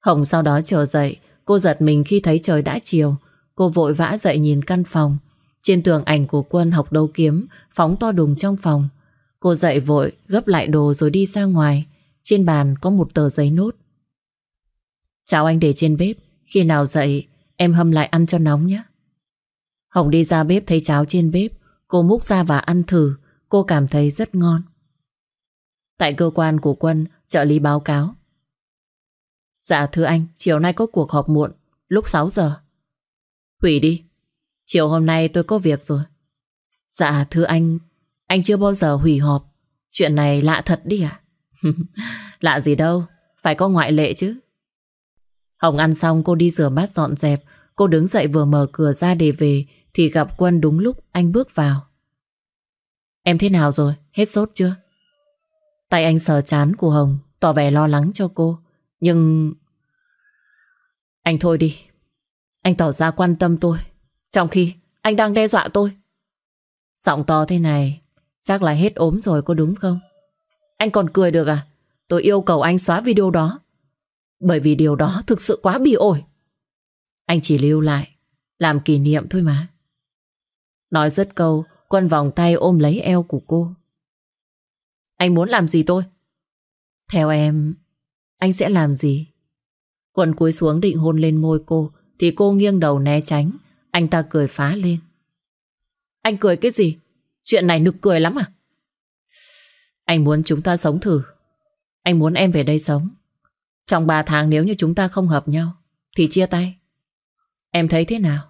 Hồng sau đó trở dậy, cô giật mình khi thấy trời đã chiều. Cô vội vã dậy nhìn căn phòng. Trên tường ảnh của quân học đấu kiếm, phóng to đùng trong phòng. Cô dậy vội, gấp lại đồ rồi đi ra ngoài. Trên bàn có một tờ giấy nốt. Chào anh để trên bếp. Khi nào dậy, em hâm lại ăn cho nóng nhé. Hồng đi ra bếp thấy cháo trên bếp. Cô múc ra và ăn thử. Cô cảm thấy rất ngon. Tại cơ quan của quân, trợ lý báo cáo. Dạ thưa anh, chiều nay có cuộc họp muộn, lúc 6 giờ. Hủy đi. Chiều hôm nay tôi có việc rồi. Dạ thưa anh, anh chưa bao giờ hủy họp. Chuyện này lạ thật đi à? [laughs] lạ gì đâu, phải có ngoại lệ chứ. Hồng ăn xong cô đi rửa bát dọn dẹp. Cô đứng dậy vừa mở cửa ra để về, thì gặp Quân đúng lúc anh bước vào. Em thế nào rồi? Hết sốt chưa? Tay anh sờ chán của Hồng, tỏ vẻ lo lắng cho cô. Nhưng... Anh thôi đi. Anh tỏ ra quan tâm tôi. Trong khi anh đang đe dọa tôi. Giọng to thế này, chắc là hết ốm rồi có đúng không? Anh còn cười được à? Tôi yêu cầu anh xóa video đó. Bởi vì điều đó thực sự quá bị ổi. Anh chỉ lưu lại, làm kỷ niệm thôi mà. Nói dứt câu, Quân vòng tay ôm lấy eo của cô. Anh muốn làm gì tôi? Theo em, anh sẽ làm gì? Quân cúi xuống định hôn lên môi cô, thì cô nghiêng đầu né tránh. Anh ta cười phá lên. Anh cười cái gì? Chuyện này nực cười lắm à? Anh muốn chúng ta sống thử. Anh muốn em về đây sống. Trong 3 tháng nếu như chúng ta không hợp nhau, thì chia tay. Em thấy thế nào?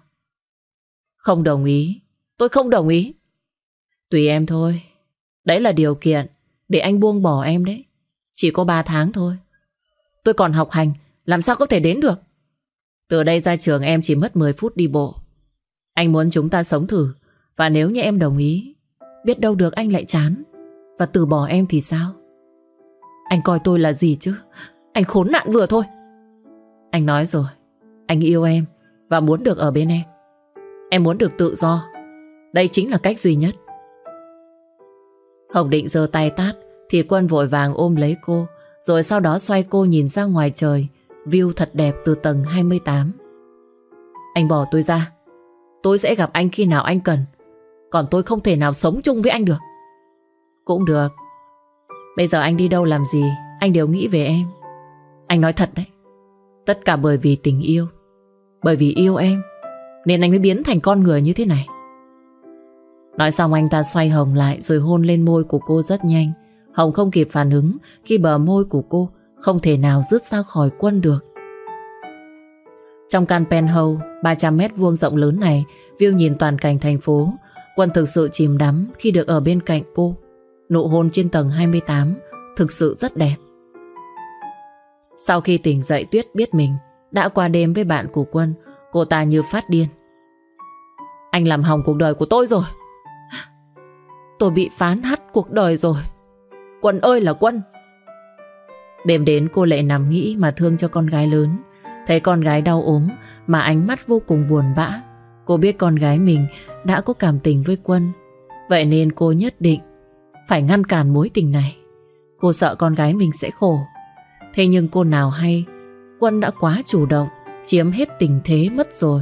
Không đồng ý. Tôi không đồng ý. Tùy em thôi. Đấy là điều kiện để anh buông bỏ em đấy. Chỉ có 3 tháng thôi. Tôi còn học hành, làm sao có thể đến được? Từ đây ra trường em chỉ mất 10 phút đi bộ. Anh muốn chúng ta sống thử. Và nếu như em đồng ý, biết đâu được anh lại chán. Và từ bỏ em thì sao? Anh coi tôi là gì chứ? Anh khốn nạn vừa thôi. Anh nói rồi, anh yêu em và muốn được ở bên em. Em muốn được tự do. Đây chính là cách duy nhất. Hồng định giơ tay tát thì Quân vội vàng ôm lấy cô rồi sau đó xoay cô nhìn ra ngoài trời view thật đẹp từ tầng 28. Anh bỏ tôi ra. Tôi sẽ gặp anh khi nào anh cần. Còn tôi không thể nào sống chung với anh được. Cũng được. Bây giờ anh đi đâu làm gì, anh đều nghĩ về em. Anh nói thật đấy. Tất cả bởi vì tình yêu. Bởi vì yêu em. Nên anh mới biến thành con người như thế này. Nói xong anh ta xoay Hồng lại rồi hôn lên môi của cô rất nhanh. Hồng không kịp phản ứng khi bờ môi của cô không thể nào rứt ra khỏi quân được. Trong căn penthouse 300 mét vuông rộng lớn này, view nhìn toàn cảnh thành phố, quân thực sự chìm đắm khi được ở bên cạnh cô. Nụ hôn trên tầng 28 thực sự rất đẹp. Sau khi tỉnh dậy Tuyết biết mình đã qua đêm với bạn của Quân, cô ta như phát điên. Anh làm hỏng cuộc đời của tôi rồi. Tôi bị phán hắt cuộc đời rồi. Quân ơi là Quân. Đêm đến cô lại nằm nghĩ mà thương cho con gái lớn. Thấy con gái đau ốm mà ánh mắt vô cùng buồn bã. Cô biết con gái mình đã có cảm tình với Quân. Vậy nên cô nhất định phải ngăn cản mối tình này. Cô sợ con gái mình sẽ khổ. Thế nhưng cô nào hay Quân đã quá chủ động Chiếm hết tình thế mất rồi.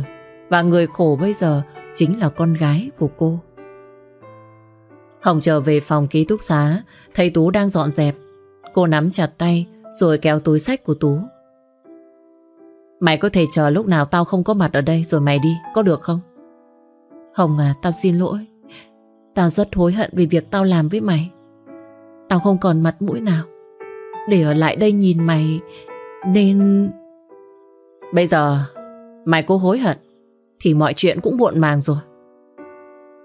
Và người khổ bây giờ Chính là con gái của cô. Hồng trở về phòng ký túc xá Thấy Tú đang dọn dẹp. Cô nắm chặt tay Rồi kéo túi sách của Tú. Mày có thể chờ lúc nào tao không có mặt ở đây Rồi mày đi, có được không? Hồng à, tao xin lỗi. Tao rất hối hận vì việc tao làm với mày. Tao không còn mặt mũi nào để ở lại đây nhìn mày, Nên Bây giờ Mày cố hối hận Thì mọi chuyện cũng muộn màng rồi.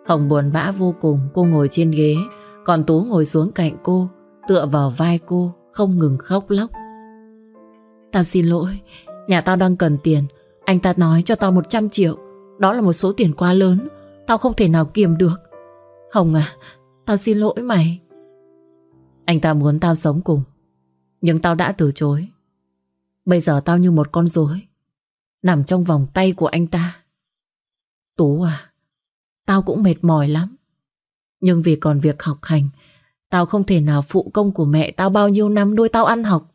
Hồng buồn bã vô cùng, Cô ngồi trên ghế, Còn Tú ngồi xuống cạnh cô, Tựa vào vai cô, Không ngừng khóc lóc. Tao xin lỗi, Nhà tao đang cần tiền, Anh ta nói cho tao 100 triệu, Đó là một số tiền quá lớn, Tao không thể nào kiềm được. Hồng à Tao xin lỗi mày. Anh ta muốn tao sống cùng nhưng tao đã từ chối. Bây giờ tao như một con rối, Nằm trong vòng tay của anh ta. Tú à Tao cũng mệt mỏi lắm. Nhưng vì còn việc học hành, Tao không thể nào phụ công của mẹ Tao bao nhiêu năm nuôi tao ăn học.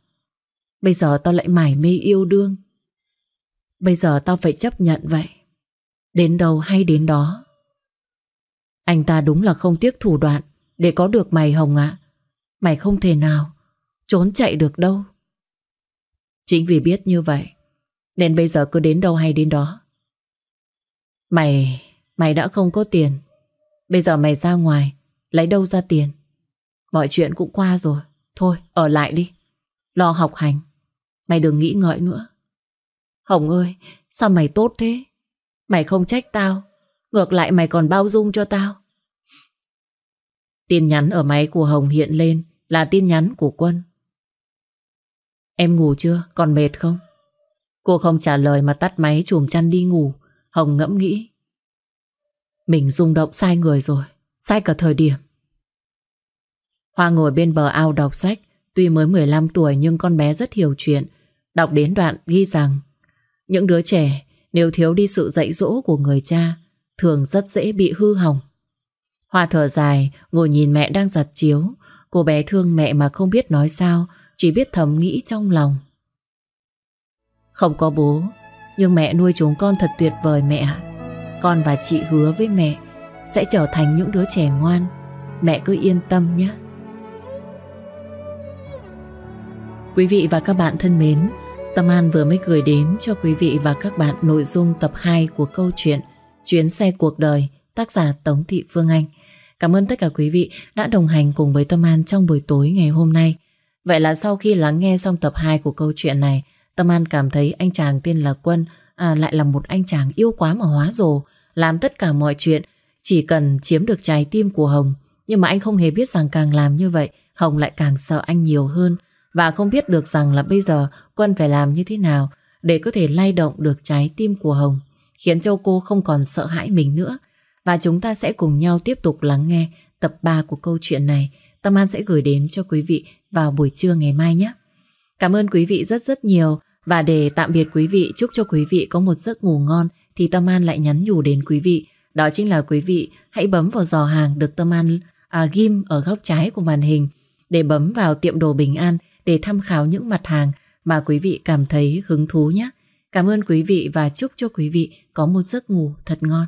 Bây giờ tao lại mải mê yêu đương. Bây giờ tao phải chấp nhận vậy. Đến đâu hay đến đó. Anh ta đúng là không tiếc thủ đoạn Để có được mày Hồng ạ. Mày không thể nào Trốn chạy được đâu? Chính vì biết như vậy, Nên bây giờ cứ đến đâu hay đến đó. Mày Mày đã không có tiền. Bây giờ mày ra ngoài, Lấy đâu ra tiền? Mọi chuyện cũng qua rồi. Thôi, ở lại đi. Lo học hành. Mày đừng nghĩ ngợi nữa. Hồng ơi, sao mày tốt thế? Mày không trách tao. Ngược lại mày còn bao dung cho tao. Tin nhắn ở máy của Hồng hiện lên Là tin nhắn của Quân. Em ngủ chưa? Còn mệt không? Cô không trả lời mà tắt máy chùm chăn đi ngủ. Hồng ngẫm nghĩ. Mình rung động sai người rồi. Sai cả thời điểm. Hoa ngồi bên bờ ao đọc sách. Tuy mới 15 tuổi nhưng con bé rất hiểu chuyện. Đọc đến đoạn ghi rằng, Những đứa trẻ, nếu thiếu đi sự dạy dỗ của người cha, Thường rất dễ bị hư hỏng. Hoa thở dài, Ngồi nhìn mẹ đang giặt chiếu. Cô bé thương mẹ mà không biết nói sao chỉ biết thầm nghĩ trong lòng Không có bố Nhưng mẹ nuôi chúng con thật tuyệt vời mẹ Con và chị hứa với mẹ Sẽ trở thành những đứa trẻ ngoan Mẹ cứ yên tâm nhé Quý vị và các bạn thân mến, Tâm An vừa mới gửi đến cho quý vị và các bạn nội dung tập 2 của câu chuyện Chuyến xe cuộc đời, tác giả Tống Thị Phương Anh. Cảm ơn tất cả quý vị đã đồng hành cùng với Tâm An trong buổi tối ngày hôm nay. Vậy là sau khi lắng nghe xong tập 2 của câu chuyện này, Tâm An cảm thấy anh chàng tên là Quân à, lại là một anh chàng yêu quá mà hóa rồ, làm tất cả mọi chuyện chỉ cần chiếm được trái tim của Hồng. Nhưng mà anh không hề biết rằng càng làm như vậy, Hồng lại càng sợ anh nhiều hơn. Và không biết được rằng là bây giờ Quân phải làm như thế nào để có thể lay động được trái tim của Hồng, khiến cho cô không còn sợ hãi mình nữa. Và chúng ta sẽ cùng nhau tiếp tục lắng nghe tập 3 của câu chuyện này. Tâm An sẽ gửi đến cho quý vị vào buổi trưa ngày mai nhé. Cảm ơn quý vị rất rất nhiều. Và để tạm biệt quý vị, chúc cho quý vị có một giấc ngủ ngon, thì Tâm An lại nhắn nhủ đến quý vị. Đó chính là quý vị hãy bấm vào giò hàng được Tâm An à, ghim ở góc trái của màn hình để bấm vào tiệm đồ bình an để tham khảo những mặt hàng mà quý vị cảm thấy hứng thú nhé. Cảm ơn quý vị và chúc cho quý vị có một giấc ngủ thật ngon.